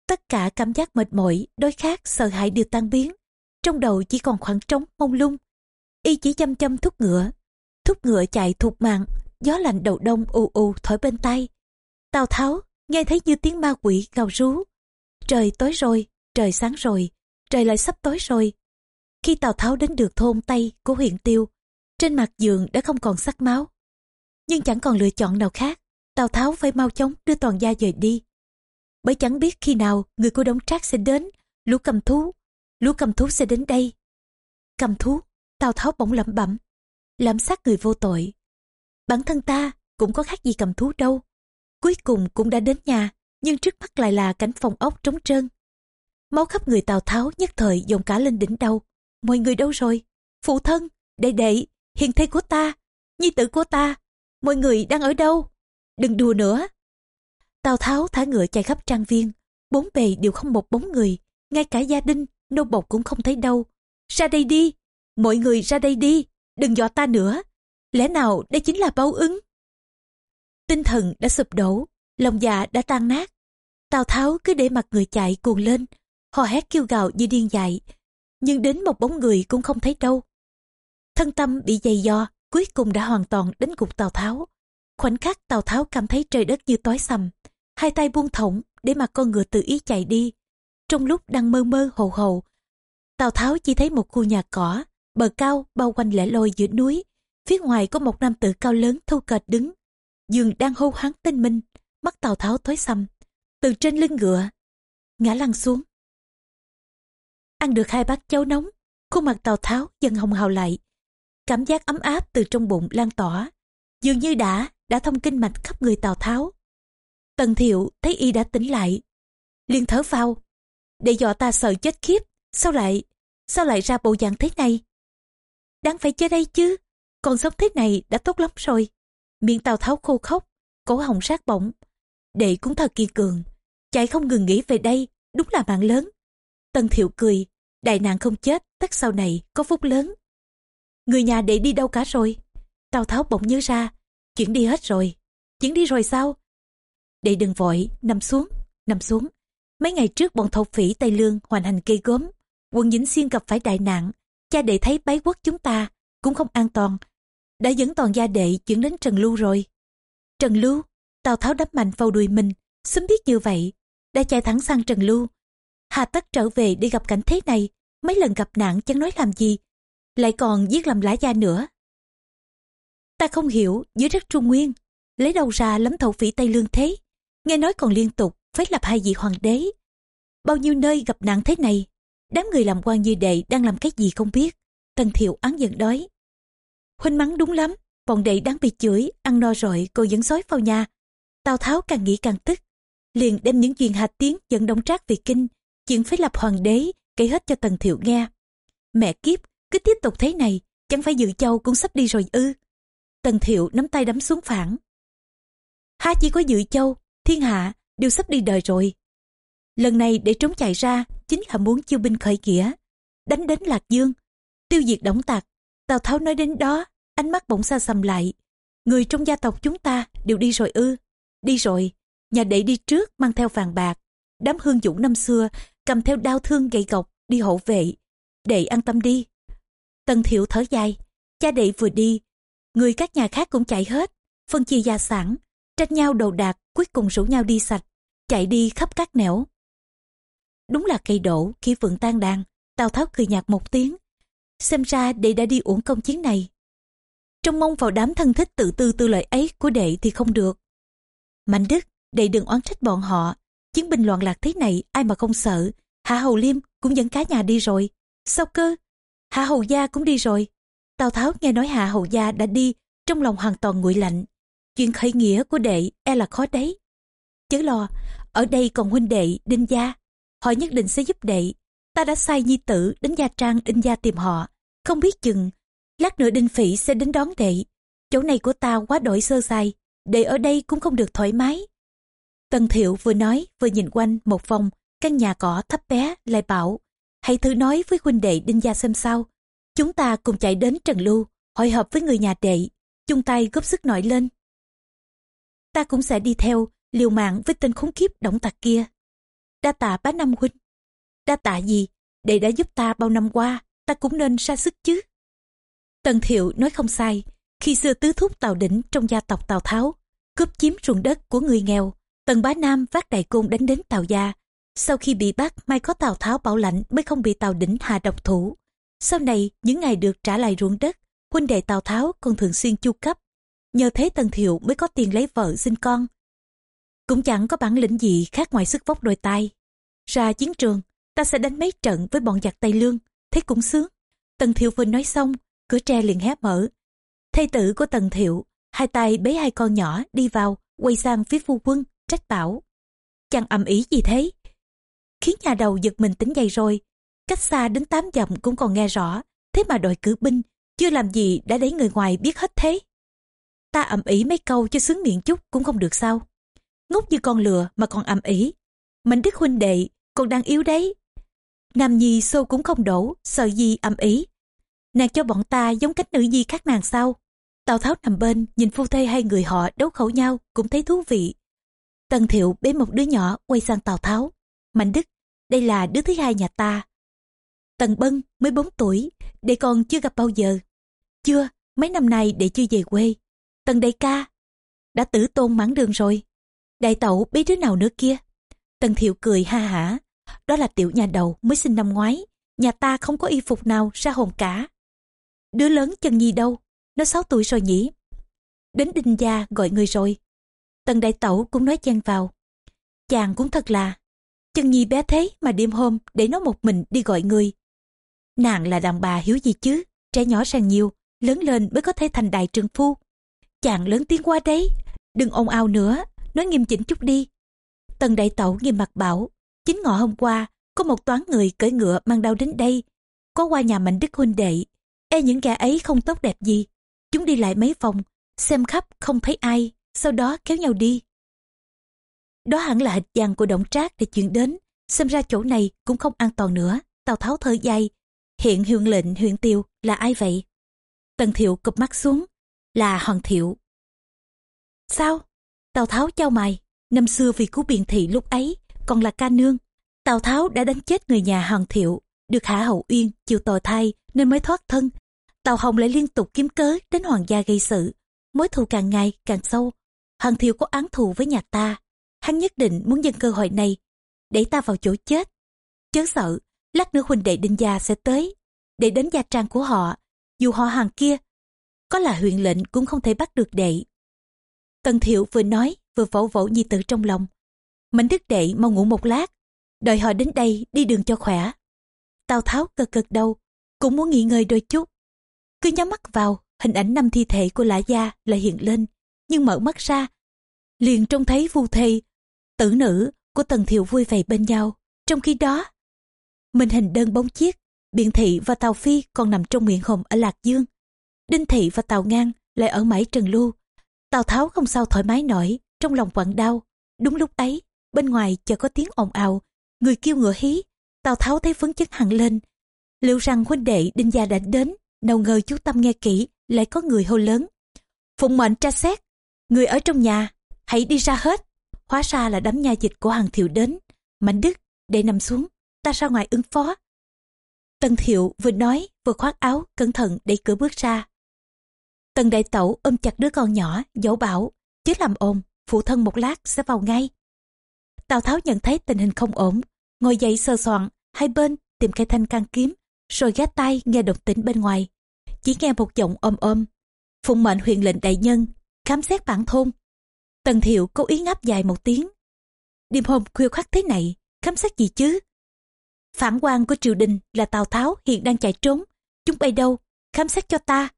Tất cả cảm giác mệt mỏi, đói khát, sợ hãi đều tan biến. Trong đầu chỉ còn khoảng trống mông lung. Y chỉ chăm chăm thúc ngựa. Thúc ngựa chạy thục mạng, gió lạnh đầu đông ù ù thổi bên tay. Tào Tháo nghe thấy như tiếng ma quỷ gào rú. Trời tối rồi, trời sáng rồi, trời lại sắp tối rồi. Khi Tào Tháo đến được thôn Tây của huyện Tiêu, trên mặt giường đã không còn sắc máu. Nhưng chẳng còn lựa chọn nào khác, Tào Tháo phải mau chóng đưa toàn gia rời đi. Bởi chẳng biết khi nào người của Đống Trác sẽ đến, lũ cầm thú, lũ cầm thú sẽ đến đây. Cầm thú, Tào Tháo bỗng lẩm bẩm, làm sát người vô tội. Bản thân ta cũng có khác gì cầm thú đâu. Cuối cùng cũng đã đến nhà, nhưng trước mắt lại là cảnh phòng ốc trống trơn. Máu khắp người Tào Tháo nhất thời dồn cả lên đỉnh đầu. Mọi người đâu rồi? Phụ thân, đệ đệ, hiền thê của ta, nhi tử của ta, mọi người đang ở đâu? Đừng đùa nữa. Tào Tháo thả ngựa chạy khắp trang viên, bốn bề đều không một bóng người, ngay cả gia đình, nô bộc cũng không thấy đâu. Ra đây đi, mọi người ra đây đi, đừng dọa ta nữa. Lẽ nào đây chính là báo ứng? Tinh thần đã sụp đổ, lòng dạ đã tan nát. Tào Tháo cứ để mặt người chạy cuồng lên, hò hét kêu gào như điên dại, nhưng đến một bóng người cũng không thấy đâu. Thân tâm bị dày do, cuối cùng đã hoàn toàn đến gục Tào Tháo. Khoảnh khắc Tào Tháo cảm thấy trời đất như tối sầm, hai tay buông thõng để mặt con ngựa tự ý chạy đi. Trong lúc đang mơ mơ hồ hồ, Tào Tháo chỉ thấy một khu nhà cỏ, bờ cao bao quanh lẻ loi giữa núi. Phía ngoài có một nam tử cao lớn thâu kệch đứng. Dường đang hô hoáng tên minh, mắt Tào Tháo tối sầm. Từ trên lưng ngựa, ngã lăn xuống. Ăn được hai bát cháo nóng, khuôn mặt Tào Tháo dần hồng hào lại. Cảm giác ấm áp từ trong bụng lan tỏa. Dường như đã, đã thông kinh mạch khắp người Tào Tháo. Tần Thiệu thấy y đã tỉnh lại. liền thở phao. Để dọa ta sợ chết khiếp. Sao lại, sao lại ra bộ dạng thế này? Đáng phải chơi đây chứ. Còn sống thế này đã tốt lắm rồi. Miệng Tào Tháo khô khóc, cổ hồng sát bỏng. Đệ cũng thật kiên cường. Chạy không ngừng nghĩ về đây, đúng là mạng lớn. Tân Thiệu cười, đại nạn không chết, tất sau này có phúc lớn. Người nhà đệ đi đâu cả rồi? Tào Tháo bỗng nhớ ra, chuyện đi hết rồi. Chuyện đi rồi sao? Đệ đừng vội, nằm xuống, nằm xuống. Mấy ngày trước bọn thổ phỉ Tây Lương hoành hành cây gốm, quân dính Xuyên gặp phải đại nạn. Cha đệ thấy bái quốc chúng ta cũng không an toàn. Đã dẫn toàn gia đệ chuyển đến Trần Lưu rồi. Trần Lưu, Tào Tháo đắp mạnh vào đùi mình, sớm biết như vậy. Đã chạy thẳng sang Trần Lưu, Hà tất trở về để gặp cảnh thế này, mấy lần gặp nạn chẳng nói làm gì, lại còn giết làm lá gia nữa. Ta không hiểu, dưới đất Trung Nguyên, lấy đầu ra lắm thổ phỉ Tây Lương thế, nghe nói còn liên tục phải lập hai vị hoàng đế. Bao nhiêu nơi gặp nạn thế này, đám người làm quan như đệ đang làm cái gì không biết. Tần Thiệu án giận đói. Huynh mắng đúng lắm, bọn đệ đáng bị chửi, ăn no rồi cô dẫn sói vào nhà. Tào Tháo càng nghĩ càng tức, liền đem những chuyện hạt tiếng dẫn đóng trác về kinh, chuyện phải lập hoàng đế kể hết cho tần thiệu nghe. Mẹ kiếp cứ tiếp tục thế này chẳng phải dự châu cũng sắp đi rồi ư? Tần thiệu nắm tay đấm xuống phản. Ha chỉ có dự châu thiên hạ đều sắp đi đời rồi. Lần này để trốn chạy ra chính là muốn chiêu binh khởi nghĩa đánh đến lạc dương tiêu diệt đóng tạc, tào tháo nói đến đó, ánh mắt bỗng xa xăm lại. Người trong gia tộc chúng ta đều đi rồi ư? Đi rồi. Nhà đệ đi trước mang theo vàng bạc. Đám hương dũng năm xưa cầm theo đao thương gậy gộc đi hộ vệ. Đệ an tâm đi. Tần thiệu thở dài. Cha đệ vừa đi, người các nhà khác cũng chạy hết. Phân chia gia sản, tranh nhau đồ đạc, cuối cùng rủ nhau đi sạch, chạy đi khắp các nẻo. Đúng là cây đổ khi vượng tan đàn. Tào tháo cười nhạt một tiếng xem ra đệ đã đi uổng công chiến này trông mong vào đám thân thích tự tư tư lợi ấy của đệ thì không được. Mạnh Đức, đệ đừng oán trách bọn họ. Chiến binh loạn lạc thế này ai mà không sợ. Hạ Hầu Liêm cũng dẫn cả nhà đi rồi. Sao cơ? Hạ Hầu Gia cũng đi rồi. Tào Tháo nghe nói Hạ Hầu Gia đã đi, trong lòng hoàn toàn nguội lạnh. Chuyện khởi nghĩa của đệ e là khó đấy. Chớ lo, ở đây còn huynh đệ, đinh gia. Họ nhất định sẽ giúp đệ. Ta đã sai nhi tử đến gia trang đinh gia tìm họ. Không biết chừng, lát nữa đinh phỉ sẽ đến đón đệ. Chỗ này của ta quá đổi sơ sài đệ ở đây cũng không được thoải mái. Tần Thiệu vừa nói vừa nhìn quanh một vòng, căn nhà cỏ thấp bé lại bảo, hãy thử nói với huynh đệ đinh gia xem sao. Chúng ta cùng chạy đến Trần Lưu, hội hợp với người nhà đệ, chung tay góp sức nổi lên. Ta cũng sẽ đi theo, liều mạng với tên khốn kiếp động tặc kia. Đa tạ bá năm huynh. Đa tạ gì, đệ đã giúp ta bao năm qua, ta cũng nên ra sức chứ. Tần Thiệu nói không sai, khi xưa tứ thúc Tào Đỉnh trong gia tộc Tào Tháo, cướp chiếm ruộng đất của người nghèo, Tần Bá Nam vác đại côn đánh đến Tào Gia. Sau khi bị bắt, may có Tào Tháo bảo lãnh mới không bị Tào Đỉnh hạ độc thủ. Sau này, những ngày được trả lại ruộng đất, huynh đệ Tào Tháo còn thường xuyên chu cấp. Nhờ thế Tần Thiệu mới có tiền lấy vợ sinh con. Cũng chẳng có bản lĩnh gì khác ngoài sức vóc đôi tay. Ra chiến trường, ta sẽ đánh mấy trận với bọn giặc Tây Lương, thế cũng sướng. Tần Thiệu vừa nói xong, cửa tre liền hé mở. Thầy tử của Tần Thiệu, hai tay bế hai con nhỏ đi vào, quay sang phía phu quân, trách bảo. Chẳng ầm ý gì thế? Khiến nhà đầu giật mình tính dậy rồi. Cách xa đến tám dặm cũng còn nghe rõ, thế mà đội cử binh, chưa làm gì đã để người ngoài biết hết thế. Ta ầm ý mấy câu cho sướng miệng chút cũng không được sao. Ngốc như con lừa mà còn ầm ý. Mình đức huynh đệ, còn đang yếu đấy. Nam nhi xô cũng không đổ, sợ gì âm ý. Nàng cho bọn ta giống cách nữ nhi khác nàng sao? Tào Tháo nằm bên, nhìn phu thê hai người họ đấu khẩu nhau, cũng thấy thú vị. Tần Thiệu bế một đứa nhỏ quay sang Tào Tháo. Mạnh Đức, đây là đứa thứ hai nhà ta. Tần Bân mới 4 tuổi, để con chưa gặp bao giờ. Chưa, mấy năm nay để chưa về quê. Tần đại ca, đã tử tôn mãn đường rồi. Đại tẩu bế đứa nào nữa kia? Tần Thiệu cười ha hả. Đó là tiểu nhà đầu mới sinh năm ngoái. Nhà ta không có y phục nào ra hồn cả. Đứa lớn chân nhi đâu? Nó 6 tuổi rồi nhỉ? Đến đinh gia gọi người rồi. Tần đại tẩu cũng nói chen vào. Chàng cũng thật là, chân nhi bé thế mà đêm hôm để nó một mình đi gọi người. Nàng là đàn bà hiểu gì chứ, trẻ nhỏ sang nhiều, lớn lên mới có thể thành đại trường phu. Chàng lớn tiếng quá đấy, đừng ồn ào nữa, nói nghiêm chỉnh chút đi. Tần đại tẩu nghiêm mặt bảo, chính ngọ hôm qua, có một toán người cưỡi ngựa mang đau đến đây, có qua nhà mạnh đức huynh đệ. E những kẻ ấy không tốt đẹp gì, chúng đi lại mấy vòng, xem khắp không thấy ai, sau đó kéo nhau đi. Đó hẳn là hịch giang của động trác để chuyển đến, xem ra chỗ này cũng không an toàn nữa. Tào Tháo thở dài, hiện huyện lệnh huyện tiêu là ai vậy? Tần Thiệu cụp mắt xuống, là Hoàng Thiệu. Sao? Tào Tháo trao mày, năm xưa vì cứu biện thị lúc ấy, còn là ca nương. Tào Tháo đã đánh chết người nhà Hoàng Thiệu, được Hạ Hậu Uyên chịu tội thay nên mới thoát thân. Tào Hồng lại liên tục kiếm cớ đến hoàng gia gây sự, mối thù càng ngày càng sâu. Hoàng Thiệu có án thù với nhà ta, hắn nhất định muốn nhân cơ hội này đẩy ta vào chỗ chết. Chớ sợ, lát nữa huynh đệ đinh gia sẽ tới, để đến gia trang của họ, dù họ hàng kia, có là huyện lệnh cũng không thể bắt được đệ. Tần Thiệu vừa nói, vừa vỗ vỗ nhi tử trong lòng mình đức đệ mau ngủ một lát, đợi họ đến đây đi đường cho khỏe. Tào Tháo cực cực đầu, cũng muốn nghỉ ngơi đôi chút. Cứ nhắm mắt vào, hình ảnh năm thi thể của lã gia lại hiện lên, nhưng mở mắt ra, liền trông thấy vu thê, tử nữ của Tần Thiệu vui vẻ bên nhau. Trong khi đó, mình hình đơn bóng chiếc, Biện Thị và Tào Phi còn nằm trong miệng hồng ở Lạc Dương. Đinh Thị và Tào Ngang lại ở mãi Trần Lưu. Tào Tháo không sao thoải mái nổi, trong lòng quặn đau. Đúng lúc ấy, bên ngoài chợt có tiếng ồn ào, người kêu ngựa hí. Tào Tháo thấy phấn chấn hẳn lên. Liệu rằng huynh đệ Đinh Gia đã đến, nào ngờ chú Tâm nghe kỹ, lại có người hô lớn. Phụng mệnh tra xét, người ở trong nhà, hãy đi ra hết. Hóa ra là đám nha dịch của hàng thiệu đến. Mạnh Đức, để nằm xuống, ta ra ngoài ứng phó. Tần Thiệu vừa nói vừa khoác áo cẩn thận đẩy cửa bước ra. Tần Đại Tẩu ôm chặt đứa con nhỏ, dỗ bảo, chứ làm ồn, phụ thân một lát sẽ vào ngay. Tào Tháo nhận thấy tình hình không ổn, ngồi dậy sơ soạn, hai bên tìm cây thanh can kiếm, rồi gác tay nghe động tĩnh bên ngoài. Chỉ nghe một giọng ôm ôm. phụng mệnh huyền lệnh đại nhân khám xét bản thôn. Tần thiệu cố ý ngáp dài một tiếng. Đêm hôm khuya khoắt thế này khám xét gì chứ? Phản quan của triều đình là tào tháo hiện đang chạy trốn chúng bay đâu khám xét cho ta.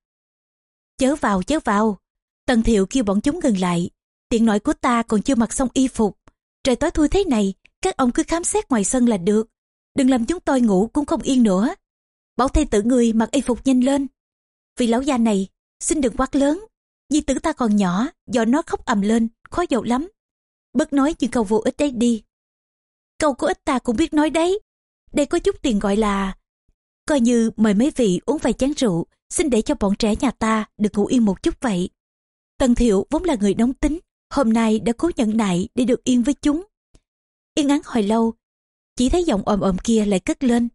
Chớ vào chớ vào. Tần thiệu kêu bọn chúng ngừng lại. Tiện nội của ta còn chưa mặc xong y phục trời tối thui thế này, các ông cứ khám xét ngoài sân là được. Đừng làm chúng tôi ngủ cũng không yên nữa. Bảo thầy tử người mặc y phục nhanh lên. Vì lão già này, xin đừng quát lớn. Di tử ta còn nhỏ, do nó khóc ầm lên, khó dầu lắm. Bớt nói những câu vô ích đấy đi. Câu của ích ta cũng biết nói đấy. Đây có chút tiền gọi là, coi như mời mấy vị uống vài chén rượu, xin để cho bọn trẻ nhà ta được ngủ yên một chút vậy. Tần thiệu vốn là người nóng tính hôm nay đã cố nhẫn nại để được yên với chúng. Yên án hồi lâu, chỉ thấy giọng ồm ồm kia lại cất lên.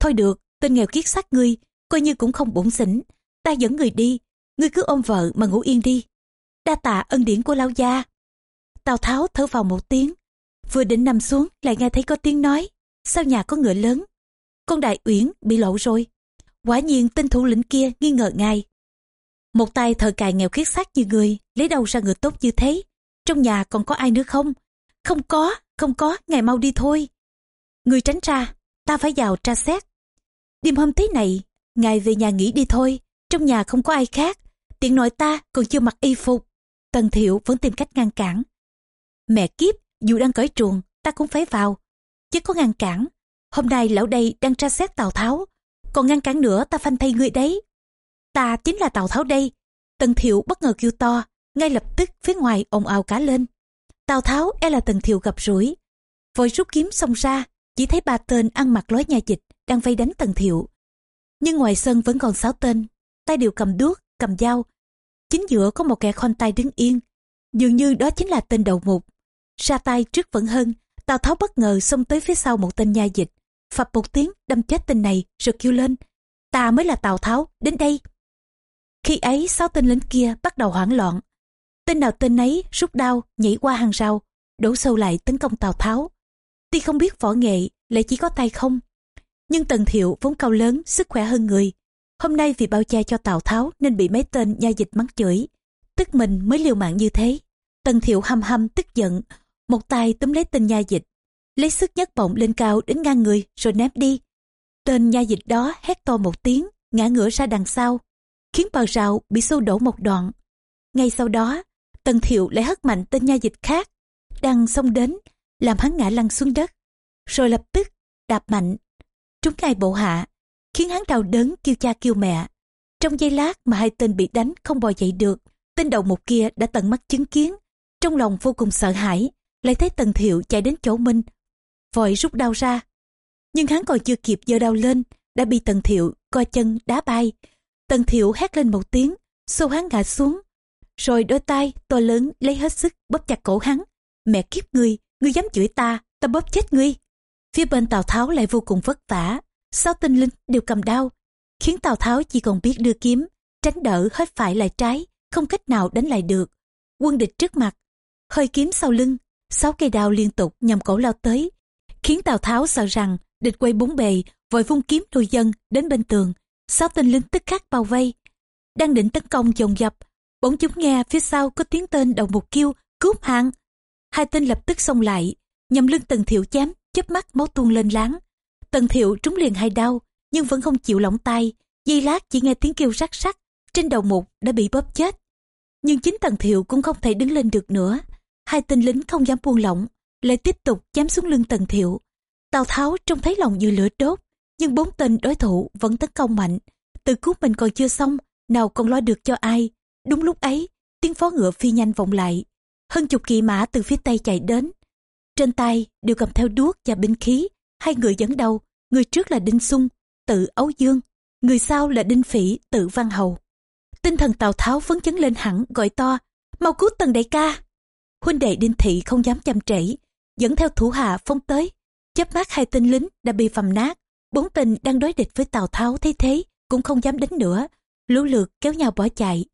Thôi được, tên nghèo kiết xác ngươi, coi như cũng không bổn xỉn. Ta dẫn người đi, ngươi cứ ôm vợ mà ngủ yên đi. Đa tạ ân điển của lao gia. Tào tháo thở vào một tiếng, vừa định nằm xuống lại nghe thấy có tiếng nói, sao nhà có ngựa lớn? Con đại uyển bị lộ rồi. Quả nhiên tên thủ lĩnh kia nghi ngờ ngay một tay thợ cài nghèo khiết xác như người, lấy đâu ra người tốt như thế? Trong nhà còn có ai nữa không? Không có không có ngài mau đi thôi. Người tránh ra, ta phải vào tra xét. Đêm hôm thế này, ngài về nhà nghỉ đi thôi, trong nhà không có ai khác. Tiện nội ta còn chưa mặc y phục. Tần thiệu vẫn tìm cách ngăn cản. Mẹ kiếp, dù đang cởi truồng, ta cũng phải vào. Chứ có ngăn cản. Hôm nay lão đây đang tra xét tào tháo. Còn ngăn cản nữa ta phanh thay người đấy ta chính là tào tháo đây. Tần thiệu bất ngờ kêu to, ngay lập tức phía ngoài ồn ào cả lên. Tào tháo e là tần thiệu gặp rủi. Vội rút kiếm xông ra, chỉ thấy ba tên ăn mặc lối nhà dịch đang vây đánh tần thiệu. Nhưng ngoài sân vẫn còn sáu tên, tay đều cầm đuốc, cầm dao. Chính giữa có một kẻ khoanh tay đứng yên. Dường như đó chính là tên đầu mục. Ra tay trước vẫn hơn, tào tháo bất ngờ xông tới phía sau một tên nha dịch. Phập một tiếng, đâm chết tên này rồi kêu lên. Ta mới là tào tháo, đến đây khi ấy, sáu tên lính kia bắt đầu hoảng loạn. Tên nào tên ấy rút đao, nhảy qua hàng rào, đổ sâu lại tấn công tào tháo. Tuy không biết võ nghệ, lại chỉ có tay không. Nhưng tần thiệu vốn cao lớn, sức khỏe hơn người. Hôm nay vì bao che cho tào tháo nên bị mấy tên nha dịch mắng chửi. Tức mình mới liều mạng như thế. Tần thiệu hăm hăm, tức giận. Một tay túm lấy tên nha dịch. Lấy sức nhấc bổng lên cao đến ngang người rồi ném đi. Tên nha dịch đó hét to một tiếng, ngã ngửa ra đằng sau khiến bờ rào bị xô đổ một đoạn. Ngay sau đó, tần thiệu lại hất mạnh tên nha dịch khác, đang xông đến, làm hắn ngã lăn xuống đất, rồi lập tức đạp mạnh. Trúng ngay bộ hạ, khiến hắn đau đớn kêu cha kêu mẹ. Trong giây lát mà hai tên bị đánh không bò dậy được, tên đầu một kia đã tận mắt chứng kiến. Trong lòng vô cùng sợ hãi, lại thấy tần thiệu chạy đến chỗ minh vội rút đau ra. Nhưng hắn còn chưa kịp giơ đau lên, đã bị tần thiệu co chân đá bay tần thiệu hét lên một tiếng, xô hắn ngã xuống. Rồi đôi tay to lớn lấy hết sức bóp chặt cổ hắn. Mẹ kiếp ngươi ngươi dám chửi ta ta bóp chết ngươi. Phía bên tào tháo lại vô cùng vất vả. Sáu tinh linh đều cầm đao, khiến tào tháo chỉ còn biết đưa kiếm, tránh đỡ hết phải lại trái, không cách nào đánh lại được. Quân địch trước mặt, hơi kiếm sau lưng, sáu cây đao liên tục nhằm cổ lao tới, khiến tào tháo sợ rằng địch quay bốn bề, vội vung kiếm đôi dân đến bên tường sáu tên lính tức khắc bao vây. Đang định tấn công dồn dập, bỗng chúng nghe phía sau có tiếng tên đầu mục kêu cướp hạng hai tên lập tức xông lại, nhằm lưng tần thiệu chém, chớp mắt máu tuôn lên láng. Tần thiệu trúng liền hai đau, nhưng vẫn không chịu lỏng tay. Giây lát chỉ nghe tiếng kêu rắc rắc, trên đầu mục đã bị bóp chết. Nhưng chính tần thiệu cũng không thể đứng lên được nữa. Hai tên lính không dám buông lỏng, lại tiếp tục chém xuống lưng tần thiệu. Tào tháo trông thấy lòng như lửa đốt nhưng bốn tên đối thủ vẫn tấn công mạnh. Từ cứu mình còn chưa xong, nào còn lo được cho ai. Đúng lúc ấy, tiếng phó ngựa phi nhanh vọng lại. Hơn chục kỵ mã từ phía tây chạy đến. Trên tay đều cầm theo đuốc và binh khí. Hai người dẫn đầu, người trước là đinh sung tự ấu dương. Người sau là đinh phỉ, tự văn hầu. Tinh thần tào tháo phấn chấn lên hẳn, gọi to, mau cứu tần đại ca! Huynh đệ đinh thị không dám chăm trễ, dẫn theo thủ hạ phóng tới. Chớp mắt hai tên lính đã bị phầm nát bốn tên đang đối địch với tào tháo thấy thế cũng không dám đánh nữa. Lũ lượt kéo nhau bỏ chạy.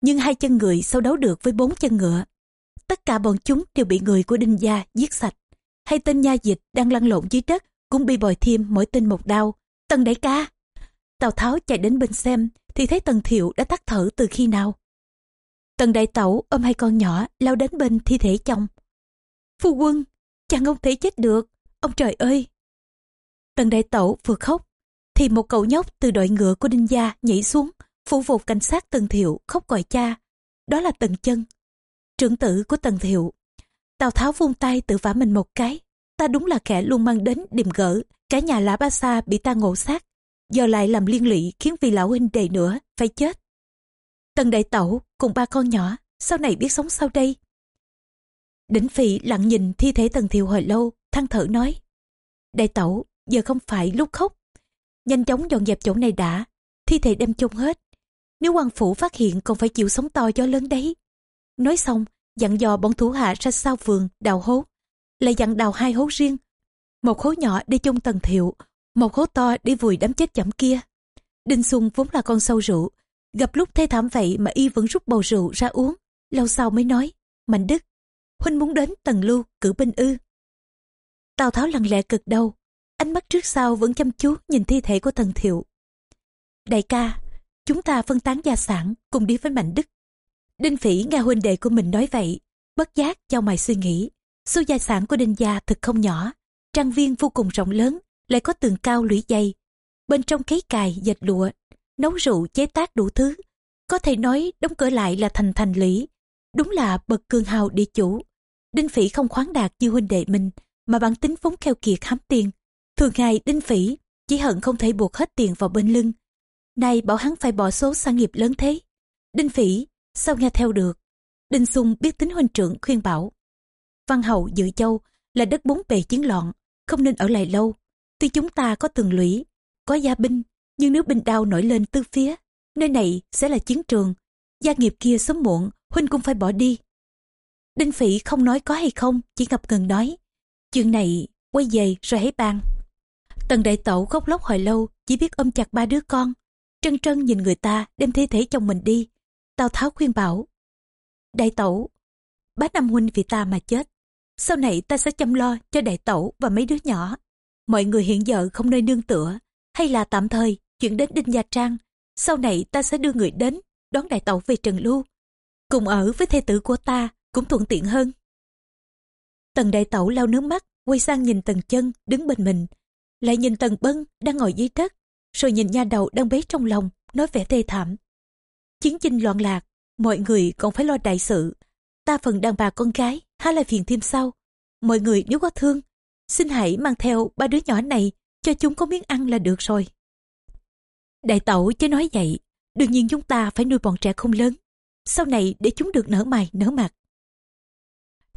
Nhưng hai chân người sau đấu được với bốn chân ngựa. Tất cả bọn chúng đều bị người của đinh gia giết sạch. Hai tên nha dịch đang lăn lộn dưới đất cũng bị bòi thêm mỗi tên một đau. Tần đại ca! Tào tháo chạy đến bên xem thì thấy Tần Thiệu đã tắt thở từ khi nào. Tần Đại Tẩu ôm hai con nhỏ lao đến bên thi thể chồng. Phu quân, chàng không thể chết được, ông trời ơi! Tần Đại Tẩu vừa khóc, thì một cậu nhóc từ đội ngựa của Đinh Gia nhảy xuống, phụ vụt cảnh sát Tần Thiệu khóc gọi cha. Đó là Tần Chân, trưởng tử của Tần Thiệu. Tào Tháo vung tay tự vả mình một cái. Ta đúng là kẻ luôn mang đến điềm gỡ, cả nhà lã ba sa bị ta ngộ sát. Giờ lại làm liên lụy khiến vì lão huynh đầy nữa, phải chết. Tần đại tẩu cùng ba con nhỏ, sau này biết sống sau đây. Đỉnh phỉ lặng nhìn thi thể Tần Thiệu hồi lâu, than thở nói. Đại tẩu, giờ không phải lúc khóc. Nhanh chóng dọn dẹp chỗ này đã, thi thể đem chôn hết. Nếu quan phủ phát hiện còn phải chịu sống to gió lớn đấy. Nói xong, dặn dò bọn thủ hạ ra sau vườn đào hố lại dặn đào hai hố riêng một hố nhỏ để chung tần thiệu một hố to để vùi đám chết chậm kia đinh xuân vốn là con sâu rượu gặp lúc thê thảm vậy mà y vẫn rút bầu rượu ra uống lâu sau mới nói mạnh đức huynh muốn đến tần lưu cử binh ư tào tháo lặng lẽ cực đầu ánh mắt trước sau vẫn chăm chú nhìn thi thể của thần thiệu đại ca chúng ta phân tán gia sản cùng đi với mạnh đức Đinh Phỉ nghe huynh đệ của mình nói vậy, bất giác cho mày suy nghĩ. Số gia sản của Đinh Gia thực không nhỏ, trang viên vô cùng rộng lớn, lại có tường cao lũy dày. Bên trong cấy cài, dệt lụa, nấu rượu, chế tác đủ thứ. Có thể nói đóng cửa lại là thành thành lũy. Đúng là bậc cường hào địa chủ. Đinh Phỉ không khoáng đạt như huynh đệ mình, mà bản tính vốn keo kiệt hám tiền. Thường ngày, Đinh Phỉ chỉ hận không thể buộc hết tiền vào bên lưng. Nay bảo hắn phải bỏ số sang nghiệp lớn thế. Đinh Phỉ sao nghe theo được? Đinh xung biết tính huynh trưởng khuyên bảo. Văn hậu dự châu là đất bốn bề chiến loạn, không nên ở lại lâu. Tuy chúng ta có tường lũy, có gia binh, nhưng nếu binh đao nổi lên tư phía, nơi này sẽ là chiến trường. Gia nghiệp kia sớm muộn, huynh cũng phải bỏ đi. Đinh phỉ không nói có hay không, chỉ ngập ngừng nói. Chuyện này quay về rồi hãy bàn tần đại tẩu khóc lóc hồi lâu chỉ biết ôm chặt ba đứa con trân trân nhìn người ta đem thi thể chồng mình đi Tào Tháo khuyên bảo. Đại tẩu, bá Nam Huynh vì ta mà chết. Sau này ta sẽ chăm lo cho đại tẩu và mấy đứa nhỏ. Mọi người hiện giờ không nơi nương tựa, hay là tạm thời chuyển đến Đinh Gia Trang. Sau này ta sẽ đưa người đến, đón đại tẩu về Trần Lưu. Cùng ở với thê tử của ta cũng thuận tiện hơn. Tần đại tẩu lau nước mắt, quay sang nhìn tần chân đứng bên mình. Lại nhìn tần bân đang ngồi dưới đất, rồi nhìn nha đầu đang bế trong lòng, nói vẻ thê thảm. Chiến chinh loạn lạc, mọi người còn phải lo đại sự. Ta phần đàn bà con gái, há lại phiền thêm sau. Mọi người nếu có thương, xin hãy mang theo ba đứa nhỏ này, cho chúng có miếng ăn là được rồi. Đại tẩu chứ nói vậy, đương nhiên chúng ta phải nuôi bọn trẻ không lớn. Sau này để chúng được nở mày, nở mặt.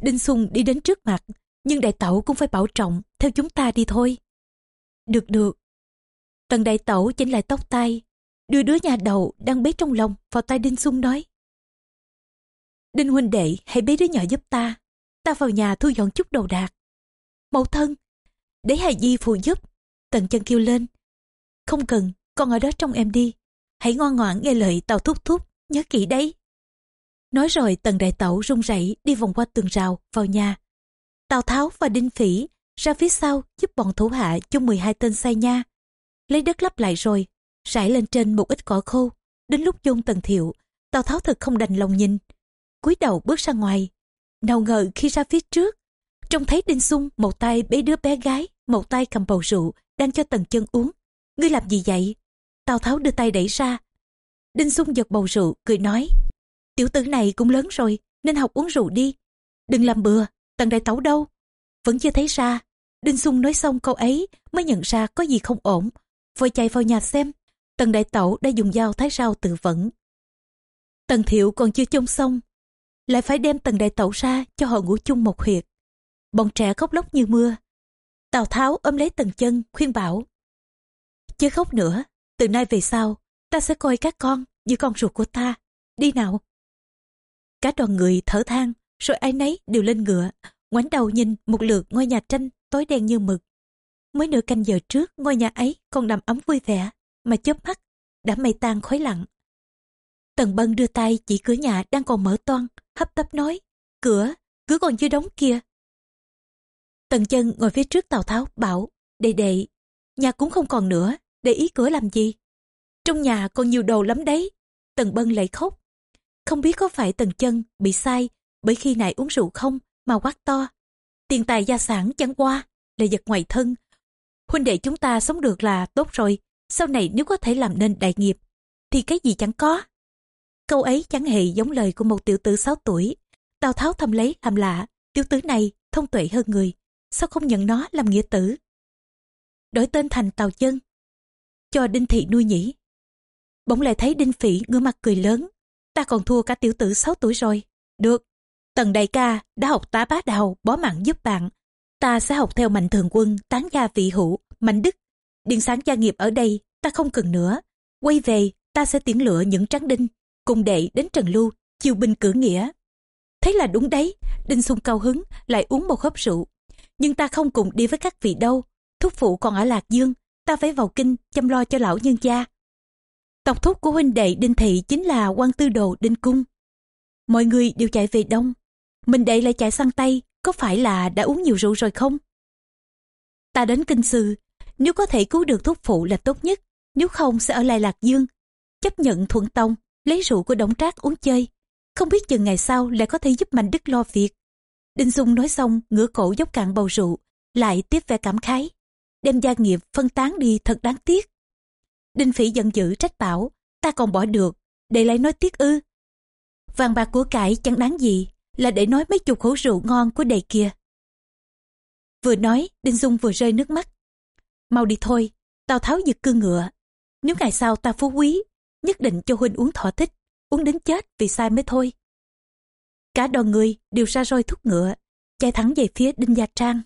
Đinh Xung đi đến trước mặt, nhưng đại tẩu cũng phải bảo trọng, theo chúng ta đi thôi. Được được. Tần đại tẩu chỉnh lại tóc tai, đưa đứa nhà đầu đang bế trong lòng vào tay Đinh Xung nói. Đinh huynh đệ hãy bế đứa nhỏ giúp ta, ta vào nhà thu dọn chút đồ đạc. Mẫu thân, để hài di phụ giúp, tần chân kêu lên. Không cần, con ở đó trong em đi, hãy ngoan ngoãn nghe lời tàu thúc thúc, nhớ kỹ đấy. Nói rồi tần đại tẩu run rẩy đi vòng qua tường rào vào nhà. Tào Tháo và Đinh Phỉ ra phía sau, giúp bọn thủ hạ chung 12 tên say nha. Lấy đất lấp lại rồi, rải lên trên một ít cỏ khô. Đến lúc chôn tần thiệu, tào tháo thật không đành lòng nhìn. Cúi đầu bước ra ngoài. Nào ngờ khi ra phía trước, trông thấy đinh sung một tay bế đứa bé gái, một tay cầm bầu rượu đang cho tần chân uống. Ngươi làm gì vậy? Tào tháo đưa tay đẩy ra. Đinh sung giật bầu rượu, cười nói, tiểu tử này cũng lớn rồi, nên học uống rượu đi. Đừng làm bừa, tần đại tẩu đâu? Vẫn chưa thấy ra đinh sung nói xong câu ấy mới nhận ra có gì không ổn vội chạy vào nhà xem Tần đại tẩu đã dùng dao thái rau tự vẫn. Tần thiệu còn chưa chôn xong, lại phải đem tần đại tẩu ra cho họ ngủ chung một huyệt. Bọn trẻ khóc lóc như mưa. Tào Tháo ôm lấy tần chân, khuyên bảo. chớ khóc nữa, từ nay về sau, ta sẽ coi các con như con ruột của ta. Đi nào. Cả đoàn người thở than, rồi ai nấy đều lên ngựa, ngoảnh đầu nhìn một lượt ngôi nhà tranh tối đen như mực. Mới nửa canh giờ trước, ngôi nhà ấy còn đầm ấm vui vẻ mà chớp mắt đã mây tan khói lặng tần bân đưa tay chỉ cửa nhà đang còn mở toan hấp tấp nói cửa cửa còn chưa đóng kia tần chân ngồi phía trước tào tháo bảo đệ đệ nhà cũng không còn nữa để ý cửa làm gì Trong nhà còn nhiều đồ lắm đấy. Tần Bân lại khóc. Không biết có phải Tần Chân bị sai bởi khi nãy uống rượu không mà quát to. Tiền tài gia sản chẳng qua là vật ngoài thân. Huynh đệ chúng ta sống được là tốt rồi. Sau này nếu có thể làm nên đại nghiệp thì cái gì chẳng có. Câu ấy chẳng hề giống lời của một tiểu tử 6 tuổi. Tào Tháo thầm lấy làm lạ, tiểu tử này thông tuệ hơn người, sao không nhận nó làm nghĩa tử? Đổi tên thành Tào Chân, cho Đinh Thị nuôi nhỉ. Bỗng lại thấy Đinh Phỉ ngửa mặt cười lớn, ta còn thua cả tiểu tử 6 tuổi rồi. Được, Tần đại ca đã học tá bá đạo, bó mạng giúp bạn. Ta sẽ học theo mạnh thường quân, tán gia vị hữu, mạnh đức. Điện sáng gia nghiệp ở đây, ta không cần nữa. Quay về, ta sẽ tiễn lựa những tráng đinh, cùng đệ đến Trần Lưu, chiều binh cử nghĩa. Thế là đúng đấy, Đinh Sung cao hứng, lại uống một hớp rượu. Nhưng ta không cùng đi với các vị đâu, thúc phụ còn ở Lạc Dương, ta phải vào kinh chăm lo cho lão nhân gia. Tộc thúc của huynh đệ Đinh Thị chính là quan tư đồ Đinh Cung. Mọi người đều chạy về đông, mình đệ lại chạy sang tay, có phải là đã uống nhiều rượu rồi không? Ta đến kinh sư, nếu có thể cứu được thúc phụ là tốt nhất, nếu không sẽ ở lại Lạc Dương. Chấp nhận thuận tông, lấy rượu của Đổng Trác uống chơi. Không biết chừng ngày sau lại có thể giúp Mạnh Đức lo việc. Đinh Dung nói xong, ngửa cổ dốc cạn bầu rượu, lại tiếp vẻ cảm khái. Đem gia nghiệp phân tán đi thật đáng tiếc. Đinh Phỉ giận dữ trách bảo, ta còn bỏ được, để lại nói tiếc ư. Vàng bạc của cải chẳng đáng gì, là để nói mấy chục khẩu rượu ngon của đầy kia. Vừa nói, Đinh Dung vừa rơi nước mắt. Mau đi thôi, tao Tháo giật cương ngựa. Nếu ngày sau ta phú quý, nhất định cho huynh uống thỏa thích, uống đến chết vì sai mới thôi. Cả đoàn người đều ra roi thúc ngựa, chạy thẳng về phía Đinh Gia Trang.